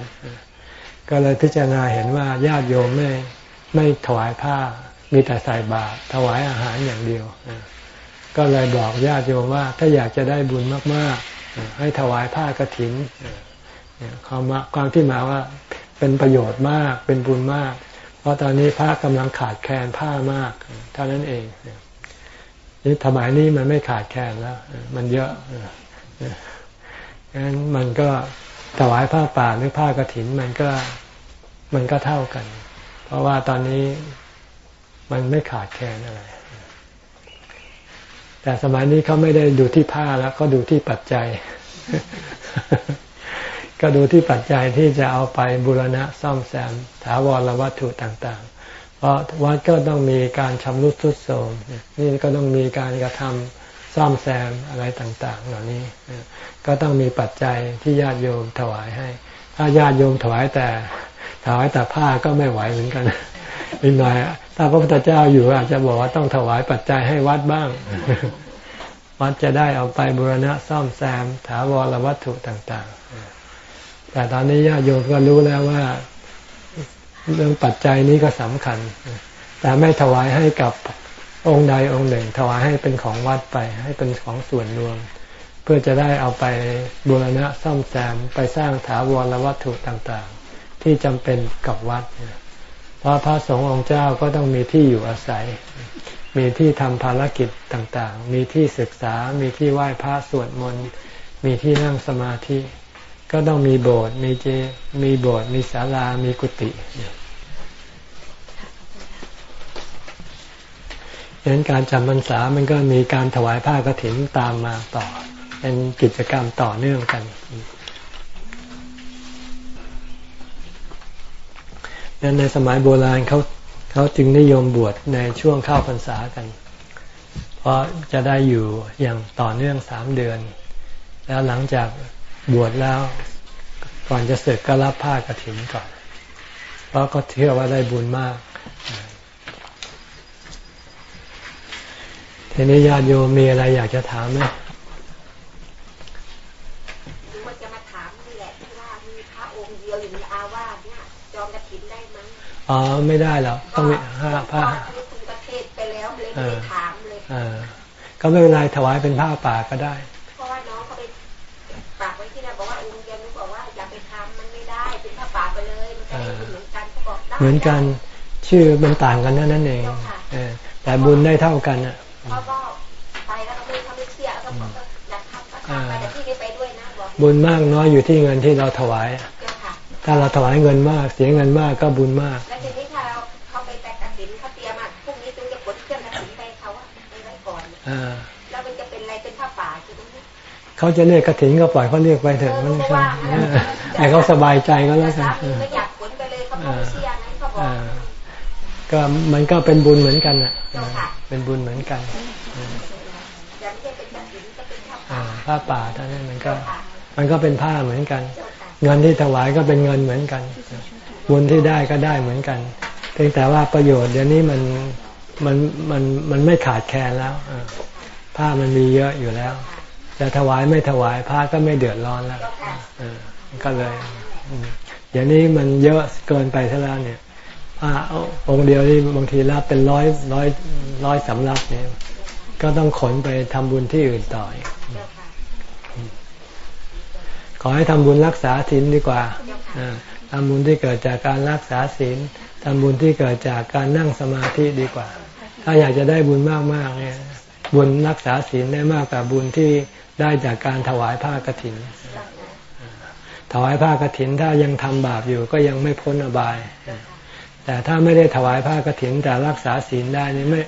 A: ก็เลยพิจารณาเห็นว่าญาติโยมไม่ไม่ถวายผ้า มีแต่ใส่บาตรถวายอาหารอย่างเดียว ก็เลยบอกญาติโยมว่าถ้าอยากจะได้บุญมากให้ถวายผ้ากรถินความความที่มาว่าเป็นประโยชน์มากเป็นบุญมาก เพราะตอนนี้ผ้ากำลังขาดแคลนผ้ามาก เท่านั้นเองนี่สมัยนี้มันไม่ขาดแคลนแล้ว มันเยอะงั้นมันก็ถวายผ้าป่าหรือผ้ากรถินมันก็มันก็เท่ากัน เพราะว่าตอนนี้มันไม่ขาดแคลนอะไร แต่สมัยนี้เขาไม่ได้ดูที่ผ้าแล้วก็ดูที่ปัจจัย ก็ดูที่ปัจจัยที่จะเอาไปบูรณะซ่อมแซมถาวรวัตถุต่างๆ เพราะวัดก็ต้องมีการชำรุดทรุดโทรมนี่ก็ต้องมีการกระทำซ่อมแซมอะไรต่างๆ เหล่านี้ก็ต้องมีปัจจัยที่ญาติโยมถวายให้ถ้าถ้าญาติโยมถวายแต่ถวายแต่ผ้าก็ไม่ไหวเหมือนกันอีกหน่อยถ้าพระพุทธเจ้าอยู่อาจจะบอกว่าต้องถวายปัจจัยให้วัดบ้าง วัดจะได้เอาไปบูรณะซ่อมแซมถาวรวัตถุต่างๆ แต่ตอนนี้ญาติโยมก็รู้แล้วว่า เรื่องปัจจัยนี้ก็สำคัญ แต่ไม่ถวายให้กับองค์ใดองค์หนึ่ง ถวายให้เป็นของวัดไป ให้เป็นของส่วนรวม เพื่อจะได้เอาไปบูรณะซ่อมแซมไปสร้างถาวรวัตถุต่างๆ ที่จำเป็นกับวัด เพราะพระสงฆ์องค์เจ้าก็ต้องมีที่อยู่อาศัย มีที่ทำภารกิจต่างๆ มีที่ศึกษา มีที่ไหว้พระสวดมนต์ มีที่นั่งสมาธิ ก็ต้องมีโบสถ์มีเจ มีโบสถ์มีศาลา มีกุฏิดังนั้นการจำพรรษามันก็มีการถวายผ้ากรถินตามมาต่อ เป็นกิจกรรมต่อเนื่องกันนั้นในสมัยโบราณเขาเขาจึงนิยมบวชในช่วงเข้าพรรษากัน เพราะจะได้อยู่อย่างต่อเนื่องสามเดือน แล้วหลังจาก บวชแล้ว ก่อนจะเสร็จก็รับผ้ากรถินก่อน เพราะก็เชื่อว่าได้บุญมาก ทีนี้ญาติโยมมีอะไรอยากจะถามไหม
B: ว่าจะมาถามนี่แหละที่ว่ามีพระองค์เดียวอยู่ในอาวาสเนี่ยจองกระถินได้ไหม
A: อ๋อไม่ได้หรอกต้องมีห้าผ้า
B: คุณประเทศไปแล้วเลยไม่ถามเลย
A: ก็ไม่เป็นไรถวายเป็นผ้าป่าก็ได้
B: เขาบอกได้เหมือนกัน
A: ชื่อมันต่างกันนั่นเองแต่บุญได้เท่ากันอะเขาก็ไปแล้วเขาไม่เขาไม่เชื่อเขาบอกอยากทำก็ทำไปแต่ที่ไม่ไปด้วยนะบอกบุญมากน้อยอยู่ที่เงินที่เราถวายถ้าเราถวายเงินมาก เสียเงินมากก็บุญมาก
B: แล้วทีนี้ถ้าเราเขาไปแต่กระสินเขาเตรียมอะพรุ่งนี้จึงจะขนเครื่องกระสินไปเขาอะไปไว้ก่อนแล้วมันจะเป็นอะไรเป็นผ้าป่าคือตรงนี้
A: เขาจะเรียกกระถินก็ปล่อยเขาเรียกไปเถอะมันก็ไอ้เขาสบายใจก็แล้วกัน
B: ไม่อยากขนไปเลยเขาไม่เชื่อไงเขาบอ ก
A: ก็มันก็เป็นบุญเหมือนกันอะเป็นบุญเหมือนกันผ้าป่าท่านั้นมันก็ มันก็เป็นผ้าเหมือนกัน เงินที่ถวายก็เป็นเงินเหมือนกัน บุญที่ได้ก็ได้เหมือนกันเพียงแต่ว่าประโยชน์เดี๋ยวนี้มันมันมันมันไม่ขาดแคลนแล้วผ้ามันมีเยอะอยู่แล้ว จะถวายไม่ถวายผ้าก็ไม่เดือดร้อนแล้วก็เลย เดี๋ยวนี้มันเยอะเกินไปเท่าแล้วเนี่ยพระ องค์เดียวนี่บางทีรับเป็นร้อยร้อยร้อยสำรับเนี่ย ก็ต้องขนไปทำบุญที่อื่นต่อขอให้ทำบุญรักษาศีลดีกว่าทำบุญที่เกิดจากการรักษาศีลทำบุญที่เกิดจากการนั่งสมาธิดีกว่า ถ้าอยากจะได้บุญมากๆเนี่ย บุญรักษาศีลได้มากกว่าบุญที่ได้จากการถวายผ้ากรถิน ถวายผ้ากรถินถ้ายังทำบาปอยู่ก็ยังไม่พ้นอบาย แต่ถ้าไม่ได้ถวายผ้ากรถินแต่รักษาศีลได้นี่ไม่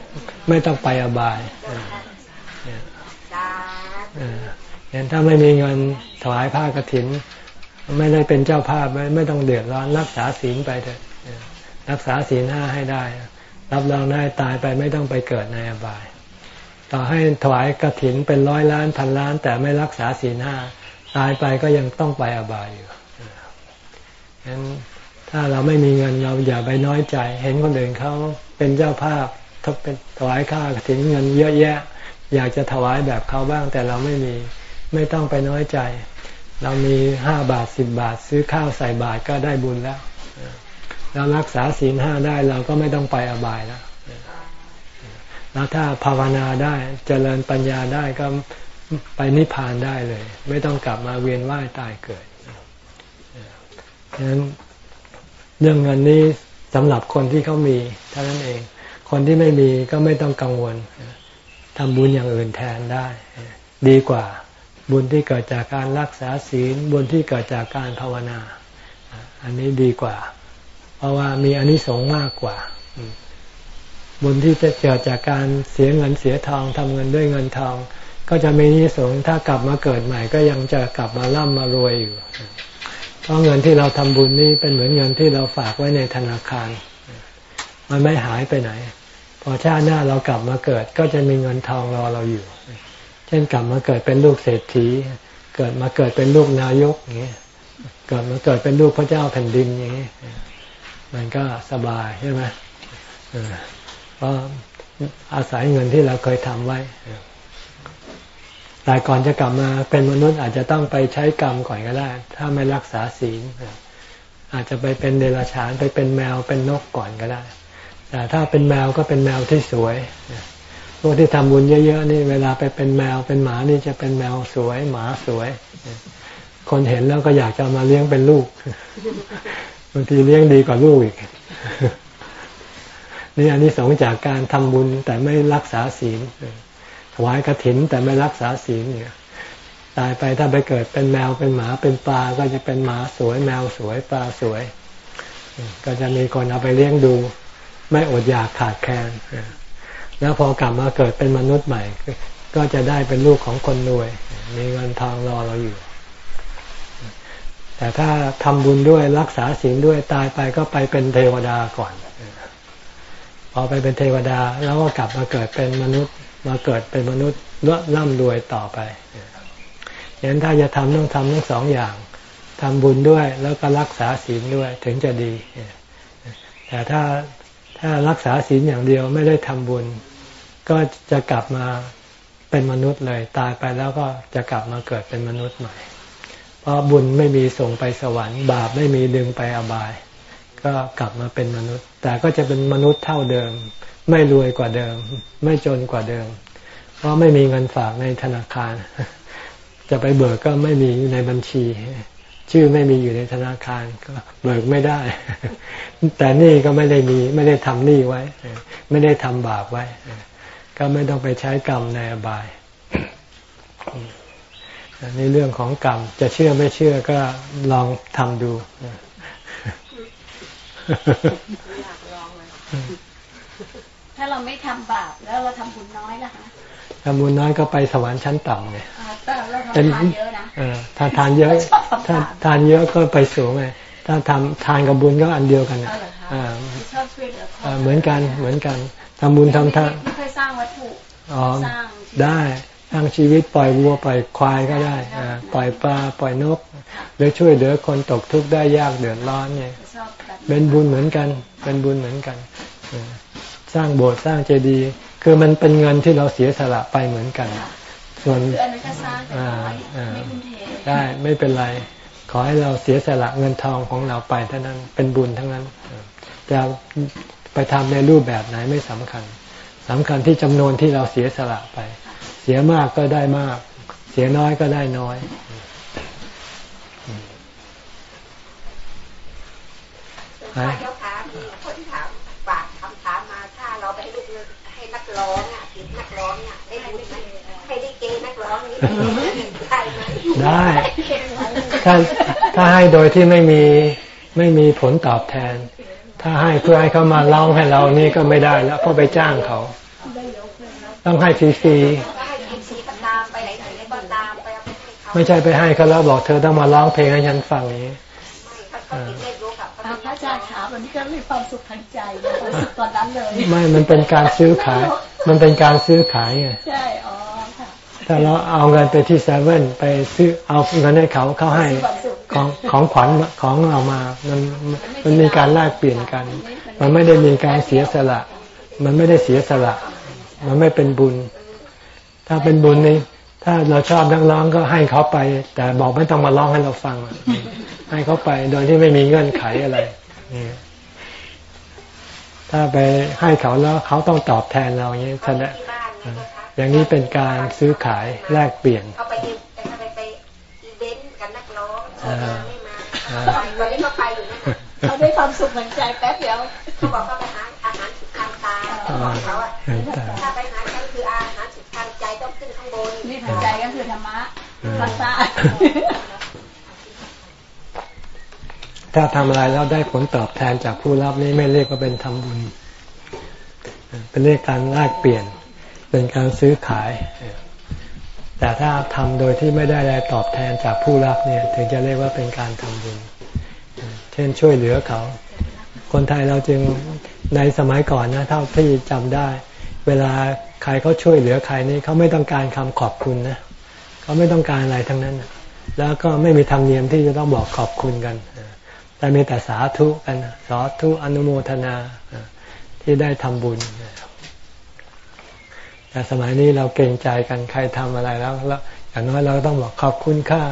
A: ไม่ต้องไปอบายเห็นถ้าไม่มีเงินถวายผ้ากรถิน ไม่ได้เป็นเจ้าภาพไม่ไม่ต้องเดือดร้อนรักษาศีลไปเถอะรักษาศีลห้าให้ได้ รับรองได้ตายไปไม่ต้องไปเกิดในอบาย ต่อให้ถวายกรถินเป็นร้อยล้านพันล้าน แต่ไม่รักษาศีลห้าตายไปก็ยังต้องไปอบายอยู่ฉะนั้น ถ้าเราไม่มีเงินเราอย่าไปน้อยใจ เห็นคนอื่นเขาเป็นเจ้าภาพทบเป็นถวายค่าถึงเงินเยอะแยะ อยากจะถวายแบบเขาบ้าง แต่เราไม่มีไม่ต้องไปน้อยใจ เรามีห้าบาทสิบบาท ซื้อข้าวใส่บาทก็ได้บุญแล้ว เรารักษาศีลห้าได้เราก็ไม่ต้องไปอบายแล้วแล้วถ้าภาวนาได้เจริญปัญญาได้ก็ไปนิพพานได้เลย ไม่ต้องกลับมาเวียนว่ายตายเกิดฉะนั้น เรื่องเงินนี้สำหรับคนที่เขามีเท่านั้นเอง คนที่ไม่มีก็ไม่ต้องกังวลทำบุญอย่างอื่นแทนได้ ดีกว่า บุญที่เกิดจากการรักษาศีล บุญที่เกิดจากการภาวนา อันนี้ดีกว่า เพราะว่ามีอนนิสงส์มากกว่า บุญที่จะเกิดจากการเสียเงินเสียทองทำเงินด้วยเงินทอง ก็จะมีอนิสงส์ถ้ากลับมาเกิดใหม่ ก็ยังจะกลับมาร่ำมารวยอยู่ เพราะเงินที่เราทำบุญนี่เป็นเหมือนเงินที่เราฝากไว้ในธนาคาร มันไม่หายไปไหน พอชาติหน้าเรากลับมาเกิด ก็จะมีเงินทองรอเราอยู่ เช่นกลับมาเกิดเป็นลูกเศรษฐี เกิดมาเกิดเป็นลูกนายกอย่างเงี้ย เกิดมาเกิดเป็นลูกพระเจ้าแผ่นดินอย่างนี้มันก็สบายใช่ไหมเพราะอาศัยเงินที่เราเคยทำไว้ แต่ก่อนจะกลับมาเป็นมนุษย์อาจจะต้องไปใช้กรรมก่อนก็ได้ ถ้าไม่รักษาศีลอาจจะไปเป็นเดรัจฉานไปเป็นแมวเป็นนกก่อนก็ได้ แต่ถ้าเป็นแมวก็เป็นแมวที่สวยพวกที่ทำบุญเยอะๆนี่เวลาไปเป็นแมวเป็นหมานี่จะเป็นแมวสวย หมาสวย คนเห็นแล้วก็อยากจะมาเลี้ยงเป็นลูกบางทีเลี้ยงดีกว่าลูกอีกนี่อันนี้สองจากการทำบุญแต่ไม่รักษาศีล ถวายกระถินแต่ไม่รักษาศีลเนี่ยตายไปถ้าไปเกิดเป็นแมวเป็นหมาเป็นปลาก็จะเป็นหมาสวยแมวสวยปลาสวย ก็จะมีคนเอาไปเลี้ยงดู ไม่อดอยากขาดแคลนแล้วพอกลับมาเกิดเป็นมนุษย์ใหม่ ก็จะได้เป็นลูกของคนรวย มีเงินทองรอเราอยู่ แต่ถ้าทำบุญด้วยรักษาศีลด้วยตายไปก็ไปเป็นเทวดาก่อน พอไปเป็นเทวดาแล้วก็กลับมาเกิดเป็นมนุษย์ มาเกิดเป็นมนุษย์ร่ำรวยต่อไปอย่างนั้นถ้าจะทำต้องทำทั้งสองอย่างทำบุญด้วยแล้วก็รักษาศีลด้วยถึงจะดี แต่ถ้าถ้ารักษาศีลอย่างเดียวไม่ได้ทำบุญ ก็จะกลับมาเป็นมนุษย์เลย ตายไปแล้วก็จะกลับมาเกิดเป็นมนุษย์ใหม่ เพราะบุญไม่มีส่งไปสวรรค์ บาปไม่มีดึงไปอบาย ก็กลับมาเป็นมนุษย์ แต่ก็จะเป็นมนุษย์เท่าเดิม ไม่รวยกว่าเดิม ไม่จนกว่าเดิม เพราะไม่มีเงินฝากในธนาคาร จะไปเบิกก็ไม่มีในบัญชี ชื่อไม่มีอยู่ในธนาคารก็เบิกไม่ได้ แต่นี่ก็ไม่ได้มี ไม่ได้ทำหนี้ไว้ ไม่ได้ทำบาปไว้ ก็ไม่ต้องไปใช้กรรมในอบายนี่เรื่องของกรรม จะเชื่อไม่เชื่อก็ลองทำดู
C: ถ้าเราไม่ทำบาปแล้วเราทำบุญน้อยล่ะคะ
A: ทำบุญน้อยก็ไปสวรรค์ชั้นต่ำไง
C: แต่เราทานเยอะนะ
A: ถ้าทานเยอะถ้าทานเยอะก็ไปสูงไงถ้าทำทานกับบุญก็อันเดียวกันอ่าเหมือนกันเหมือนกันทำบุญทำทาน
C: ไม่เคยสร้างวัตถุ
A: อ๋อได้สร้างชีวิตปล่อยวัวปล่อยควายก็ได้ปล่อยปลาปล่อยนกหรือช่วยเหลือคนตกทุกข์ได้ยากเดือดร้อนเนี่ยเป็นบุญเหมือนกัน เป็นบุญเหมือนกัน สร้างโบสถ์สร้างเจดีย์คือมันเป็นเงินที่เราเสียสละไปเหมือนกัน ส่วนได้ไม่เป็นไร ขอให้เราเสียสละเงินทองของเราไปเท่านั้นเป็นบุญทั้งนั้นจะไปทำในรูปแบบไหนไม่สำคัญสำคัญที่จำนวนที่เราเสียสละไป เสียมากก็ได้มาก เสียน้อยก็ได้น้อย
B: ฮะร้องอะนักร้องอะได้บุญไหมให้ได้เกนักร้องนี้ ได้ไหมได้
A: ถ้าถ้าให้โดยที่ไม่มีไม่มีผลตอบแทน ถ้าให้เพื่อให้เขามาร้องให้เรานี่ก็ไม่ได้แล้วเพราะไปจ้างเขา ต้องให้ฟรีๆไม่ใช่ไปให้เขาแล้วบอกเธอต้องมาร้องเพลงให้ฉันฟังนี้
C: พระอาจารย์ขาวันนี้ก็มีความสุขทางใจความสุขตอนนั้นเลย
A: ไม่ มันเป็นการซื้อขาย มันเป็นการซื้อขายไง
C: ใช่ อ๋อค่ะ
A: ถ้าเราเอาเงินไปที่เซเว่นไปซื้อเอาเงินให้เขาเขาให้ของของขวัญของเรามา มันมันมีการแลกเปลี่ยนกัน มันไม่ได้มีการเสียสละ มันไม่ได้เสียสละ มันไม่เป็นบุญ ถ้าเป็นบุญนี่ถ้าเราชอบนักร้องก็ให้เขาไป แต่บอกไม่ต้องมาร้องให้เราฟัง ให้เขาไปโดยที่ไม่มีเงื่อนไขอะไรถ้าไปให้เขาแล้วเขาต้องตอบแทนเราอย่างนี้แสดง อย่างนี้เป็นการซื้อขายแลกเปลี่ยน
B: เขาไปไปไปอีเวนต์กันนักร้องไม่มาตอนนี้เขาไปอยู่นะ
C: เขาได้ความสุขเหมือนใจแป๊บเดียว
B: เขาบอกเขาไปหาอาหารสุขทางตาบอกเขาอะถ้าไปหาเขาคืออาหารสุขทางใจต้องขึ้นข้างบน
C: นี่ทางใจก็คือธรรมะรักษา
A: ถ้าทำอะไรแล้วได้ผลตอบแทนจากผู้รับนี้ไม่เรียกว่าเป็นทำบุญ เป็นเรียกการแลกเปลี่ยน เป็นการซื้อขาย แต่ถ้าทำโดยที่ไม่ได้อะไรตอบแทนจากผู้รับเนี่ยถึงจะเรียกว่าเป็นการทำบุญ เช่นช่วยเหลือเขา คนไทยเราจึงในสมัยก่อนนะเท่าที่จำได้ เวลาใครเขาช่วยเหลือใครนี่เขาไม่ต้องการคำขอบคุณนะเขาไม่ต้องการอะไรทั้งนั้น แล้วก็ไม่มีธรรมเนียมที่จะต้องบอกขอบคุณกัน แต่มีแต่สาธุกันสาธุอนุโมทนาที่ได้ทำบุญ แต่สมัยนี้เราเกรงใจกันใครทำอะไรแล้วแล้วอย่างน้อยเราต้องบอกขอบคุณค่า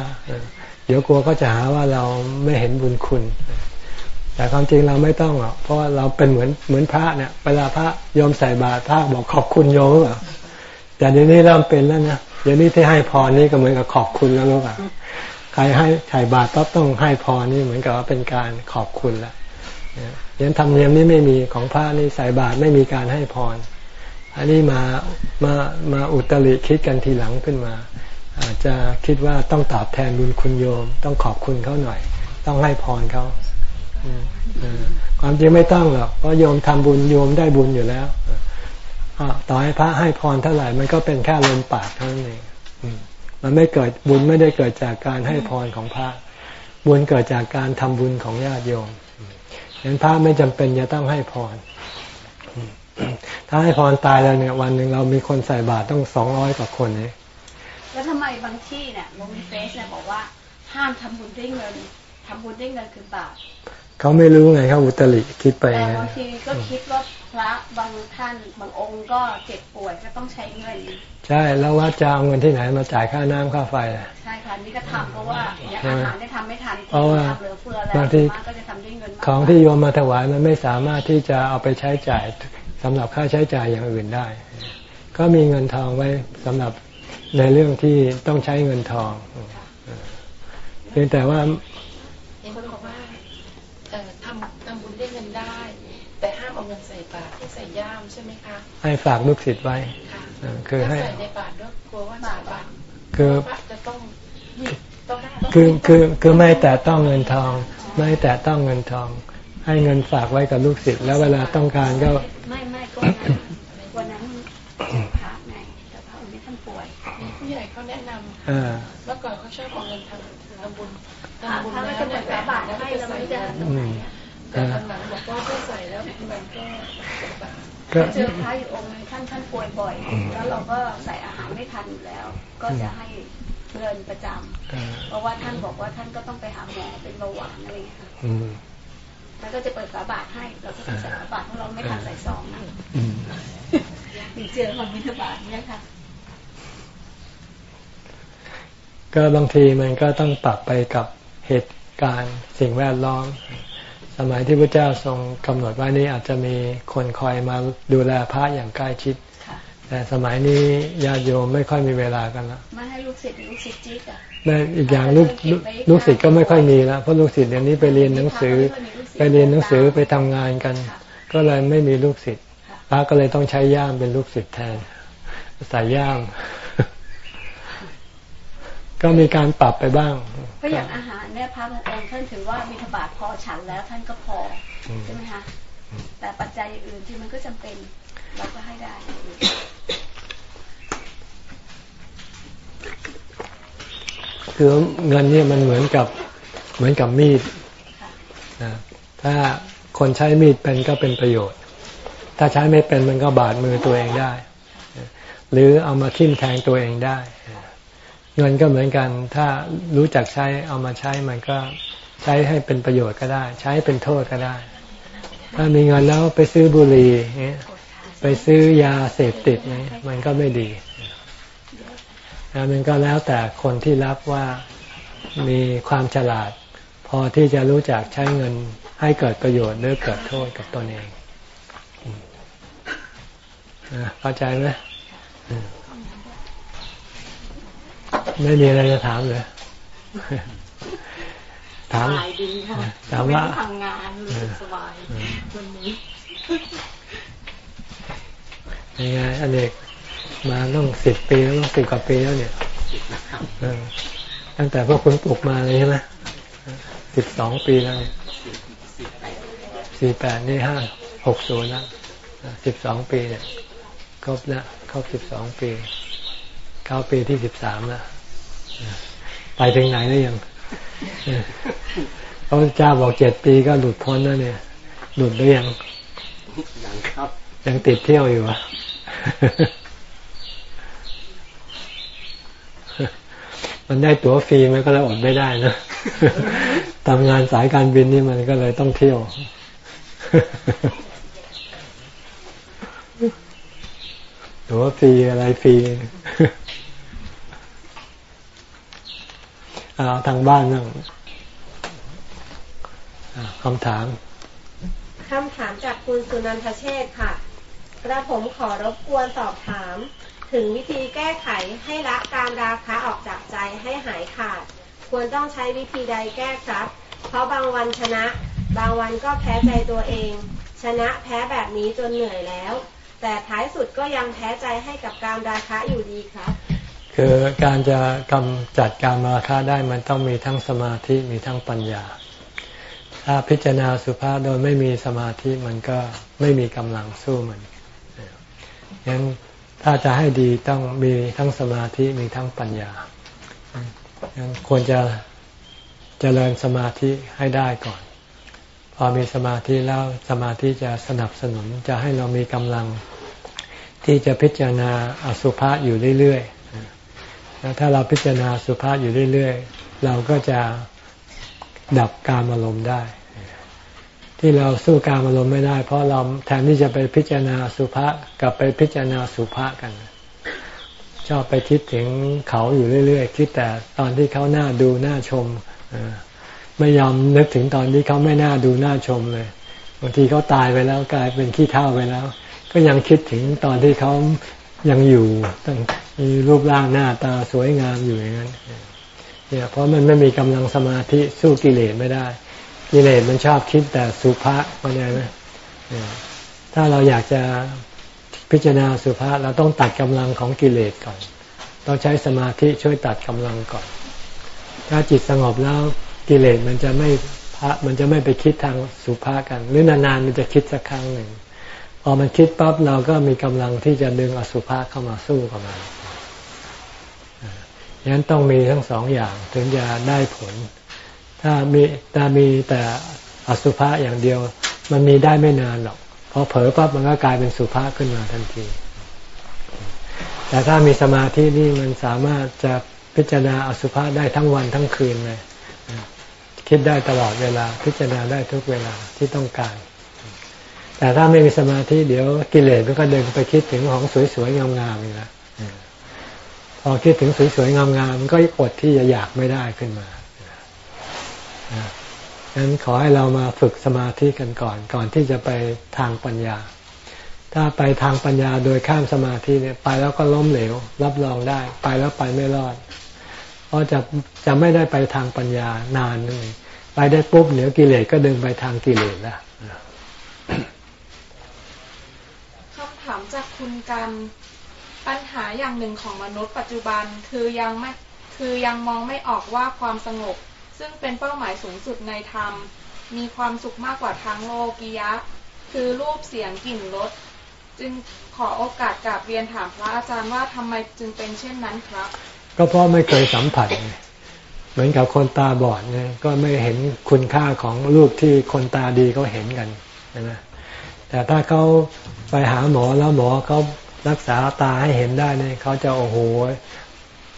A: เดี๋ยวกลัวก็จะหาว่าเราไม่เห็นบุญคุณ แต่ความจริงเราไม่ต้องหรอกเพราะเราเป็นเหมือนเหมือนพระเนี่ยเวลาพระยอมใส่บาตรพระบอกขอบคุณโยมหรือเปล่าแต่เดี๋ยวนี้เริ่มเป็นแล้วนะเดี๋ยวนี้ที่ให้พรนี่ก็เหมือนกับขอบคุณแล้วรู้ป่ะใครให้ใส่บาตรต้องต้องให้พรนี่เหมือนกับว่าเป็นการขอบคุณละยันธรรมเนียมนี้ไม่มีของพระนี่ใส่บาตรไม่มีการให้พร อันนี้มามามาอุตริคิดกันทีหลังขึ้นมา อาจจะคิดว่าต้องตอบแทนบุญคุณโยม ต้องขอบคุณเขาหน่อย ต้องให้พรเขาความจริงไม่ต้องหรอกเพราะโยมทำบุญโยมได้บุญอยู่แล้วต่อให้พระให้พรเท่าไหร่มันก็เป็นแค่ลมปากเท่านั้นเองมันไม่เกิดบุญไม่ได้เกิดจากการให้พรของพระ บุญเกิดจากการทำบุญของญาติโยมฉะนั้นพระไม่จำเป็นจะต้องให้พร ถ้าให้พรตายแล้วเนี่ย วันหนึ่งเรามีคนใส่บาตรต้องสองร้อยกว่าคนเลย
C: แล้วทำไมบางที่เนี่ยลงในเฟซเนี่ยบอกว่าห้ามทำบุญด้วยเงินทำบุญด้วยเงินคือบาป
A: เขาไม่รู้ไงเขาอุตริคิดไป
C: แต่บางทีก็คิดว่าพระบางท่านบางองค์ก็เจ็บป่วยก็ต้องใช้เงิน ใช่
A: แล้วว่าจะเอาเงินที่ไหนมาจ่ายค่าน้ำค่าไฟ
C: ใช่ค่ะนี่ก็ทำเพราะว่าอาหารได้ทำไม่ทันเพราะว่าเหลือเฟือแล้วบางทีก็จะทำด้วยเงิน
A: ของที่โยมมาถวายมันไม่สามารถที่จะเอาไปใช้จ่าย สำหรับค่าใช้จ่ายอย่างอื่นได้ ก็มีเงินทองไว้สำหรับในเรื่องที่ต้องใช้เงินทองเพียงแต่ว่า
D: ใส่ย่ามใช่ไหมคะ
A: ให้ฝากลูกศิษย์ไว้คือให้
D: ใส่ในบาตรด้วยกลัวว่าบาตร
A: คือจะต้องคือคือคือไม่แต่ต้องเงินทอง ไม่แต่ต้องเงินทอง ให้เงินฝากไว้กับลูกศิษย์แล้วเวลาต้องการก็
C: ไม่ไม่ก็ วันนั้นพระไงแต่พระองค์นี้ท่านป่วย
D: ผู้ใหญ่เขาแนะนำเมื่อก่อนเขาชอบเอาเงินทำทำบุญ
C: ทำบุญแล้วก็จะใส่บาตรให้แล้วไม่ได้แต่หลังบอกว่าถ้าใส่แล้วมันก็เจอพระอยู่องค์ท่านท่านป่วยบ่อย แล้วเราก็ใส่อาหารไม่ทันอยู่แล้ว ก็จะให้เงินประจำเพราะว่าท่านบอกว่าท่านก็ต้องไปหาหมอเป็นเบาหวานอะไรอย่างเงี้ย แล้วก็จะเปิดฝาบาทให้ เราก็ใส่ฝาบาทเพราะเราไม่ทันใส่ซองนะมีเจอคนมิถบาทเนี่ยค่ะ
A: ก็บางทีมันก็ต้องปรับไปกับเหตุการณ์สิ่งแวดล้อม สมัยที่พระเจ้าทรงกำหนดไว้นี้อาจจะมีคนคอยมาดูแลพระอย่างใกล้ชิด แต่สมัยนี้ญาติโยมไม่ค่อยมีเวลากันละ
C: ไม่ให้ลูกศิษย์ลูกศิษย์จิ๊กอะ
A: อีกอย่างลูกลูกศิษย์ก็ไม่ค่อยมีแล้วเพราะลูกศิษย์เดี๋ยวนี้ไปเรียนหนังสือ ไปเรียนหนังสือไปทำงานกัน ก็เลยไม่มีลูกศิษย์พระก็เลยต้องใช้ย่ามเป็นลูกศิษย์แทนใส่ย่าม ก็มีการปรับไปบ้าง
C: ก็อย่างอาหารเนี่ยพระบางองค์ท่านถือว่ามีถบาทพอฉันแล้วท่านก็พอใช่ไหมคะแต่ปัจจัยอื่นที่มันก็จำเป็นเราก็ให้ได้
A: คือเงินเนี่ยมันเหมือนกับเหมือนกับมีดนะถ้าคนใช้มีดเป็นก็เป็นประโยชน์ ถ้าใช้ไม่เป็นมันก็บาดมือตัวเองได้ หรือเอามาทิ่มแทงตัวเองได้ เงินก็เหมือนกัน ถ้ารู้จักใช้เอามาใช้มันก็ใช้ให้เป็นประโยชน์ก็ได้ ใช้เป็นโทษก็ได้ ถ้ามีเงินแล้วไปซื้อบุหรี่ไปซื้อยาเสพติดนี่มันก็ไม่ดี แล้วมันก็แล้วแต่คนที่รับว่ามีความฉลาด พอที่จะรู้จักใช้เงินให้เกิดประโยชน์หรือเกิดโทษกับตนเองเข้าใจไหมไม่มีอะไรจะถามเลย
C: ถาม
A: ถามว่า
C: ทำงานสบายวันนี้
A: ยังไงอเนก มาต้องสิบปีแล้วต้องสิบกว่าปีแล้วเนี่ยตั้งแต่พวกคุณปลูกมาเลยใช่ไหมสิบสองปีแล้วเนี่ยสี่แปดนี่ห้าหกศูนย์แล้วสิบสองปีเนี่ยครบแล้วครบสิบสองปีเข้าปีที่สิบสามแล้วไปถึงไหนแล้วยังพระเจ้าบอกเจ็ดปีก็หลุดพ้นแล้วเนี่ย หลุดหรือยังยังครับยังติดเที่ยวอยู่อะ มันได้ตั๋วฟรีมันก็เลยอดไม่ได้นะทำงานสายการบินนี่มันก็เลยต้องเที่ยว ตั๋วฟรีอะไรฟรีเอาทางบ้านนั่งคำถาม
E: คำถามจากคุณสุนันทเชษค่ะ กระผมขอรบกวนสอบถาม ถึงวิธีแก้ไขให้ละการราคะออกจากใจให้หายขาด ควรต้องใช้วิธีใดแก้ครับ เพราะบางวันชนะ บางวันก็แพ้ใจตัวเอง ชนะแพ้แบบนี้จนเหนื่อยแล้ว แต่ท้ายสุดก็ยังแพ้ใจให้กับการราคะอยู่ดีครับ
A: คือการจะกำจัดการราคะได้มันต้องมีทั้งสมาธิมีทั้งปัญญา ถ้าพิจารณาสุภาษโดยไม่มีสมาธิมันก็ไม่มีกำลังสู้มันงั้น ถ้าจะให้ดีต้องมีทั้งสมาธิมีทั้งปัญญาควรจะเจริญสมาธิให้ได้ก่อน พอมีสมาธิแล้วสมาธิจะสนับสนุนจะให้เรามีกำลัง ที่จะพิจารณาอสุภะอยู่เรื่อยๆแล้วถ้าเราพิจารณาสุภาษอยู่เรื่อย ๆ เราก็จะดับการอารมณ์ได้ ที่เราสู้การอารมณ์ไม่ได้ เพราะเราแทนที่จะไปพิจารณาสุภาษกับไปพิจารณาสุภาษกันชอบไปคิดถึงเขาอยู่เรื่อยๆคิดแต่ตอนที่เขาหน้าดูหน้าชมไม่ยอมนึกถึงตอนที่เขาไม่น่าดูน่าชมเลยบางทีเขาตายไปแล้วกลายเป็นขี้เท่าไปแล้ว ก็ยังคิดถึงตอนที่เขายังอยู่ตั้งมีรูปร่างหน้าตาสวยงามอยู่อย่างนั้นเนี่ยเพราะมันไม่มีกำลังสมาธิสู้กิเลสไม่ได้ กิเลสมันชอบคิดแต่สุภาษเข้าใจไหมถ้าเราอยากจะพิจารณาสุภาษเราต้องตัดกำลังของกิเลสก่อน ต้องใช้สมาธิช่วยตัดกำลังก่อน ถ้าจิตสงบแล้วกิเลสมันจะไม่พระมันจะไม่ไปคิดทางสุภาษกัน หรือนานๆมันจะคิดสักครั้งหนึ่งพอมันคิดปั๊บเราก็มีกำลังที่จะดึงอสุภะเข้ามาสู้กับมันฉะนั้นต้องมีทั้งสองอย่างถึงจะได้ผล ถ้ามีถ้ามีแต่อสุภะอย่างเดียว มันมีได้ไม่นานหรอกพอเผลอปั๊บมันก็กลายเป็นสุภาขึ้นมาทันที แต่ถ้ามีสมาธินี่มันสามารถจะพิจารณาอสุภะได้ทั้งวันทั้งคืนเลย คิดได้ตลอดเวลา พิจารณาได้ทุกเวลาที่ต้องการ แต่ถ้าไม่มีสมาธิเดี๋ยวกิเลสมันก็เดินไปคิดถึงของสวยๆงามๆอีกแล้วพอคิดถึงสวยๆงามๆมันก็อดที่จะอยากไม่ได้ขึ้นมา ดังนั้นขอให้เรามาฝึกสมาธิกันก่อน ก่อนที่จะไปทางปัญญา ถ้าไปทางปัญญาโดยข้ามสมาธิเนี่ยไปแล้วก็ล้มเหลว รับรองได้ ไปแล้วไปไม่รอด เพราะจะจะไม่ได้ไปทางปัญญานานเลยไปได้ปุ๊บเดี๋ยวกิเลสก็ดึงไปทางกิเลสล้ว
F: คำถามจากคุณกันปัญหาอย่างหนึ่งของมนุษย์ปัจจุบันคือยังไม่คือยังมองไม่ออกว่าความสงบ ซึ่งเป็นเป้าหมายสูงสุดในธรรม มีความสุขมากกว่าทางโลกียะ คือรูปเสียงกลิ่นรสจึงขอโอกาสกราบเรียนถามพระอาจารย์ว่าทำไมจึงเป็นเช่นนั้นครับ
A: ก็เพราะไม่เคยสัมผัสเหมือนกับคนตาบอดเนี่ยก็ไม่เห็นคุณค่าของรูปที่คนตาดีเขาเห็นกันใช่ไหมแต่ถ้าเขาไปหาหมอแล้วหมอเขารักษาตาให้เห็นได้เนี่ยเขาจะโอ้โห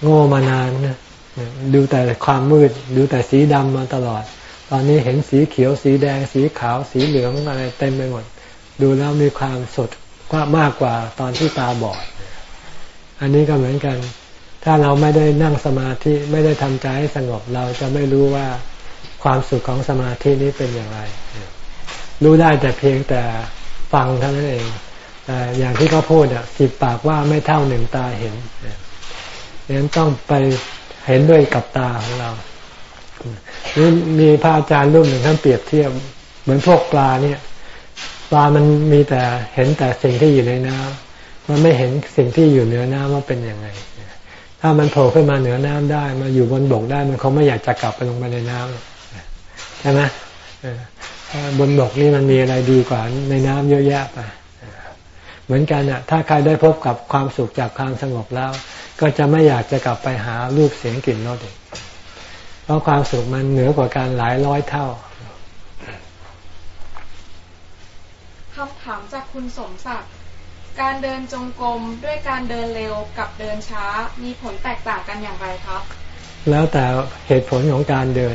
A: โง่มานานนะ ดูแต่ความมืด ดูแต่สีดำมาตลอด ตอนนี้เห็นสีเขียวสีแดง สีขาวสีเหลืองอะไรเต็มไปหมด ดูแล้วมีความสดกว่ามากกว่าตอนที่ตาบอด อันนี้ก็เหมือนกัน ถ้าเราไม่ได้นั่งสมาธิไม่ได้ทำใจให้สงบเราจะไม่รู้ว่าความสุขของสมาธินี้เป็นอย่างไร รู้ได้แต่เพียงแต่ฟังเท่านั้นเองแต่อย่างที่เขาพูดอะสิบปากว่าไม่เท่าหนึ่งตาเห็นดังนั้นต้องไป เห็นด้วยกับตาของเรานี่มีพระอาจารย์รูปหนึ่งท่านเปรียบเทียบ เหมือนพวกปลาเนี่ย ปลามันมีแต่เห็นแต่สิ่งที่อยู่ในน้ำมันไม่เห็นสิ่งที่อยู่เหนือน้ำว่าเป็นยังไง ถ้ามันโผล่ขึ้นมาเหนือน้ำได้ มาอยู่บนบกได้มันคงไม่อยากจะกลับไปลงไปในน้ำใช่ไหมบนบกนี่มันมีอะไรดีกว่าในน้ำเยอะแยะไปเหมือนกันอะ ถ้าใครได้พบกับความสุขจากความสงบแล้ว ก็จะไม่อยากจะกลับไปหารูปเสียงกลิ่นรสอีกเพราะความสุขมันเหนือกว่าการหลายร้อยเท่า
F: คำถามจากคุณสมศักดิ์การเดินจงกรมด้วยการเดินเร็วกับเดินช้ามีผลแตกต่างกันอย่างไรครับ
A: แล้วแต่เหตุผลของการเดิน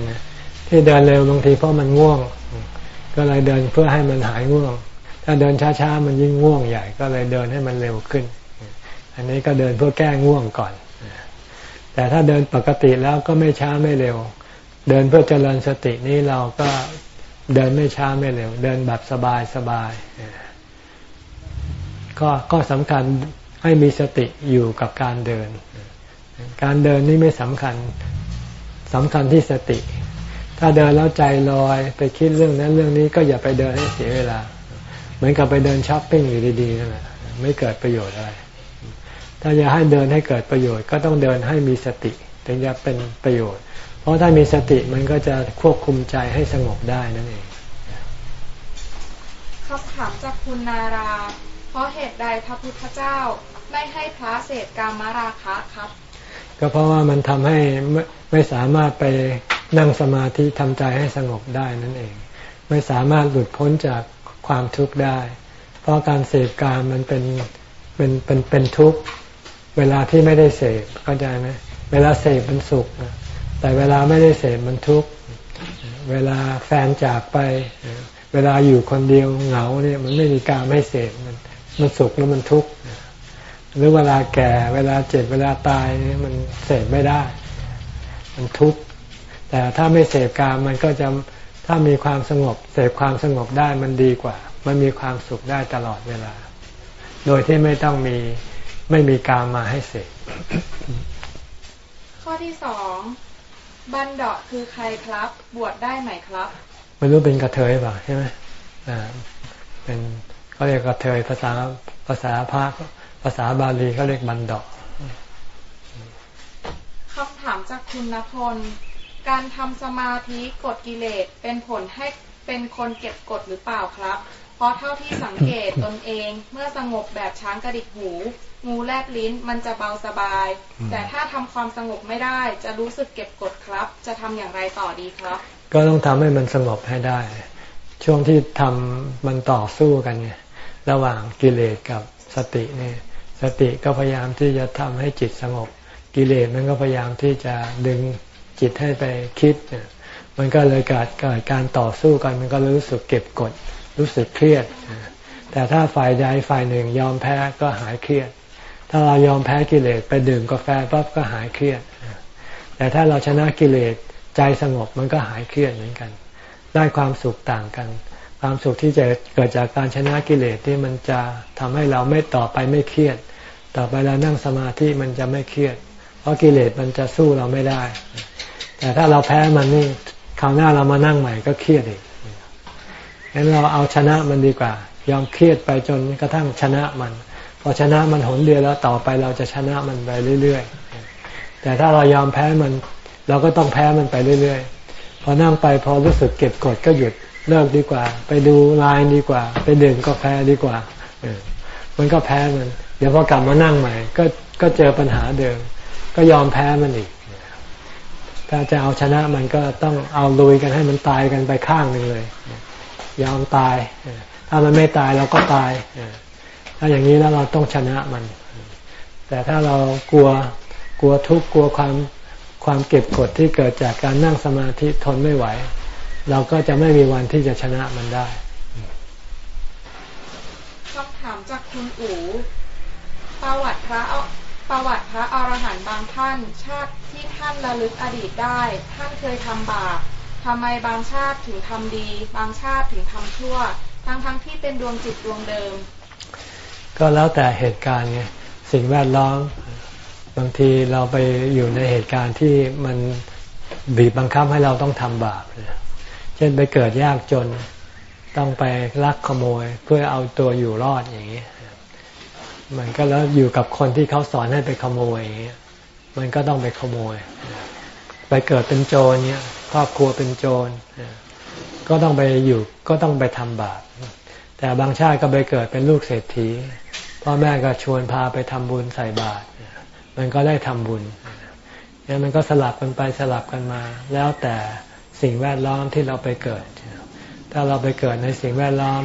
A: ที่เดินเร็วบางทีเพราะมันง่วง ก็เลยเดินเพื่อให้มันหายง่วง ถ้าเดินช้าๆมันยิ่งง่วงใหญ่ ก็เลยเดินให้มันเร็วขึ้น อันนี้ก็เดินเพื่อแก้ง่วงก่อน แต่ถ้าเดินปกติแล้วก็ไม่ช้าไม่เร็ว เดินเพื่อเจริญสตินี้เราก็เดินไม่ช้าไม่เร็ว เดินแบบสบายสบายก็ก็สำคัญให้มีสติอยู่กับการเดิน การเดินนี่ไม่สำคัญสำคัญที่สติ ถ้าเดินแล้วใจลอยไปคิดเรื่องนั้นเรื่องนี้ก็อย่าไปเดินให้เสียเวลา เหมือนกับไปเดินช้อปปิ้งอยู่ดีๆนั่นแหละไม่เกิดประโยชน์อะไร ถ้าอยากให้เดินให้เกิดประโยชน์ ก็ต้องเดินให้มีสติถึงจะเป็นประโยชน์ เพราะถ้ามีสติมันก็จะควบคุมใจให้สงบได้นั่นเอง
F: คำถามจากคุณนารา เพราะเหตุใดพระพุทธเจ้าไม่ให้พระเสพกามราคะครับ
A: ก็เพราะว่ามันทำให้ไม่สามารถไปนั่งสมาธิทำใจให้สงบได้นั่นเอง ไม่สามารถหลุดพ้นจากความทุกข์ได้ เพราะการเสพกามมันเป็นเป็นเป็นเป็นทุกข์ เวลาที่ไม่ได้เสพเข้าใจไหมเวลาเสพมันสุข แต่เวลาไม่ได้เสพมันทุกข์เวลาแฟนจากไป เวลาอยู่คนเดียวเหงาเนี่ยมันไม่มีการไม่เสพมันมันสุขแล้วมันทุกข์หรือเวลาแก่เวลาเจ็บเวลาตายนี่มันเสพไม่ได้ มันทุกข์แต่ถ้าไม่เสพกามมันก็จะถ้ามีความสงบ เสพความสงบได้มันดีกว่า มันมีความสุขได้ตลอดเวลา โดยที่ไม่ต้องมี ไม่มีกามมาให้เสพ
F: ข้อที่สองบันดาคือใครครับ บวชได้ไหมครับ
A: ไม่รู้เป็นกระเทยเปล่าใช่ไหมอ่าเป็นเขาเรียกกระเทยภาษาภาษาพระภาษาบาลีเขาเรียกบันดอก
F: คำถามจากคุณณพล การทำสมาธิกดกิเลสเป็นผลให้เป็นคนเก็บกดหรือเปล่าครับ เพราะเท่าที่สังเกตตนเองเมื่อสงบแบบช้างกระดิกหู งูแลบลิ้นมันจะเบาสบาย แต่ถ้าทำความสงบไม่ได้ จะรู้สึกเก็บกดครับ จะทำอย่างไรต่อดีครับ
A: ก็ต้องทำให้มันสงบให้ได้ ช่วงที่ทำมันต่อสู้กันเนี่ยระหว่างกิเลสกับสติเนี่ยสติก็พยายามที่จะทำให้จิตสงบ กิเลสมันก็พยายามที่จะดึงจิตให้ไปคิดเนี่ยมันก็เลยเกิดเกิดการต่อสู้กันมันก็รู้สึกเก็บกด รู้สึกเครียด แต่ถ้าฝ่ายใดฝ่ายหนึ่งยอมแพ้ก็หายเครียด ถ้าเรายอมแพ้กิเลสไปดื่มกาแฟปั๊บก็หายเครียด แต่ถ้าเราชนะกิเลสใจสงบมันก็หายเครียดเหมือนกัน ได้ความสุขต่างกัน ความสุขที่จะเกิดจากการชนะกิเลสที่มันจะทำให้เราไม่ต่อไปไม่เครียด ต่อไปเรานั่งสมาธิมันจะไม่เครียด เพราะกิเลสมันจะสู้เราไม่ได้ แต่ถ้าเราแพ้มันนี่คราวหน้าเรามานั่งใหม่ก็เครียดอีกงั้นเราเอาชนะมันดีกว่า ยอมเครียดไปจนกระทั่งชนะมัน พอชนะมันหนเดียวแล้วต่อไปเราจะชนะมันไปเรื่อยๆ แต่ถ้าเรายอมแพ้มันเราก็ต้องแพ้มันไปเรื่อยๆ พอนั่งไปพอรู้สึกเก็บกดก็หยุดเลิกดีกว่า ไปดูไลน์ดีกว่า ไปดื่มกาแฟดีกว่ามันก็แพ้มัน เดี๋ยวพอกลับมานั่งใหม่ ก็ก็เจอปัญหาเดิม ก็ยอมแพ้มันอีก ถ้าจะเอาชนะมันก็ต้องเอาลุยกันให้มันตายกันไปข้างหนึ่งเลย ยอมตาย ถ้ามันไม่ตายเราก็ตาย ถ้าอย่างนี้แล้วเราต้องชนะมัน แต่ถ้าเรากลัวกลัวทุกข์กลัวความความเก็บกดที่เกิดจากการนั่งสมาธิทนไม่ไหว เราก็จะไม่มีวันที่จะชนะมันได้
F: คำถามจากคุณอู๋ประวัติพระประวัติพระอรหันต์บางท่าน ชาติที่ท่านระลึกอดีตได้ ท่านเคยทำบาปทำไมบางชาติถึงทำดี บางชาติถึงทำชั่ว ทั้งทั้งที่เป็นดวงจิตดวงเดิม
A: ก็แล้วแต่เหตุการณ์ไงสิ่งแวดล้อม บางทีเราไปอยู่ในเหตุการณ์ที่มันบีบบังคับให้เราต้องทำบาปเช่นไปเกิดยากจนต้องไปลักขโมยเพื่อเอาตัวอยู่รอดอย่างนี้ มันก็แล้วอยู่กับคนที่เขาสอนให้ไปขโมยอย่างเงี้ยมันก็ต้องไปขโมย ไปเกิดเป็นโจรเนี้ยครอบครัวเป็นโจรก็ต้องไปอยู่ก็ต้องไปทำบาป แต่บางชาติก็ไปเกิดเป็นลูกเศรษฐีพ่อแม่ก็ชวนพาไปทำบุญใส่บาตรมันก็ได้ทำบุญเนี่ยมันก็สลับกันไปสลับกันมา แล้วแต่สิ่งแวดล้อมที่เราไปเกิด ถ้าเราไปเกิดในสิ่งแวดล้อม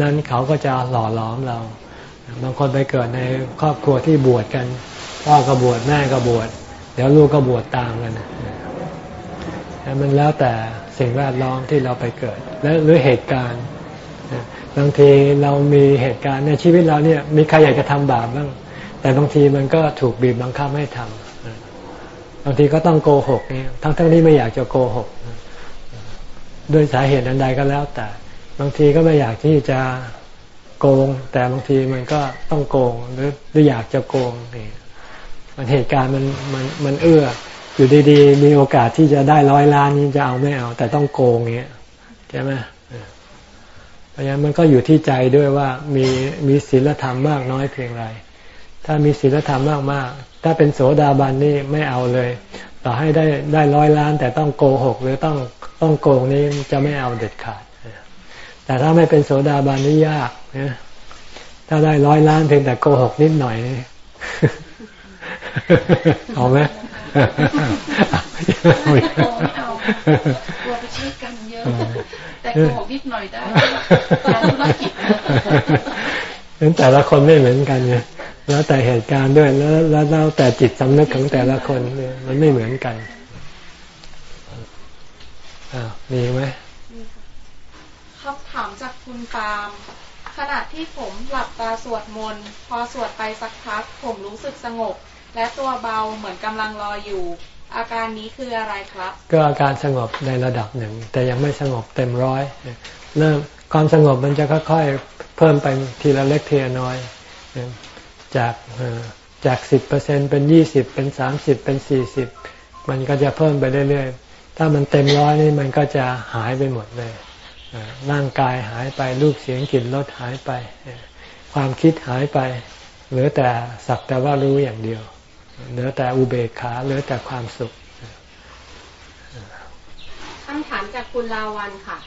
A: นั้นเขาก็จะหล่อหลอมเรา บางคนไปเกิดในครอบครัวที่บวชกัน พ่อก็บวชแม่ก็บวชเดี๋ยวลูกก็บวชตามกันมันแล้วแต่สิ่งแวดล้อมที่เราไปเกิด และหรือเหตุการณ์ บางทีเรามีเหตุการณ์ในชีวิตเราเนี่ย มีใครอยากจะทำบาปบ้าง แต่บางทีมันก็ถูกบีบบังคับให้ทำบางทีก็ต้องโกหกเนี่ยทั้งทั้งที่ไม่อยากจะโกหก ด้วยสาเหตุอันใดก็แล้ว แต่ บางทีก็ไม่อยากที่จะโกง แต่บางทีมันก็ต้องโกงหรือหรืออยากจะโกงนี่มันเหตุการณ์มันมันมันเอื้อ อยู่ดีๆ มีโอกาสที่จะได้ร้อยล้านนี้จะเอาไม่เอา แต่ต้องโกงเงี้ยใช่ไหม ราะฉะนั้นมันก็อยู่ที่ใจด้วยว่ามีมีศีลธรรมมากน้อยเพียงไร ถ้ามีศีลธรรมมากมากถ้าเป็นโสดาบันนี่ไม่เอาเลย ต่อให้ได้ได้ร้อยล้าน แต่ต้องโกหกหรือต้องต้องโกงนี่จะไม่เอาเด็ดขาด แต่ถ้าไม่เป็นโสดาบันนี่ยากนะถ้าได้ร้อยล้านเพียงแต่โกหกนิดหน่อยนี่เอาไหม
C: ไม่เอากลัวไปใช้กันเยอะ แต่โกหกนิดหน่อยได้การธุรกิจ
A: นั้นแต่ละคนไม่เหมือนกันไงแล้วแต่เหตุการณ์ด้วยแล้วแล้วแต่จิตสำนึกของแต่ละคนเนี่ยมันไม่เหมือนกันอ่ามีไหม
F: คำถามจากคุณปาล์มขณะที่ผมหลับตาสวดมนต์พอสวดไปสักพักผมรู้สึกสงบ และตัวเบาเหมือนกำลังรออยู่ อาการนี้คืออะไรครับ
A: ก็อาการสงบในระดับหนึ่ง แต่ยังไม่สงบเต็มร้อยเริ่มความสงบมันจะค่อยๆเพิ่มไปทีละเล็กทีละน้อย จากจากสิบเปอร์เซ็นเป็นยี่สิบเป็นสามสิบเป็นสี่สิบมันก็จะเพิ่มไปเรื่อยๆ ถ้ามันเต็มร้อยนี่มันก็จะหายไปหมดเลยร่างกายหายไปรูปเสียงกลิ่นรสหายไป ความคิดหายไป เหลือแต่สักแต่ว่ารู้อย่างเดียว เหลือแต่อุเบกขาเหลือแต่ความสุข
B: คำถามจากคุณลาวันค่ะ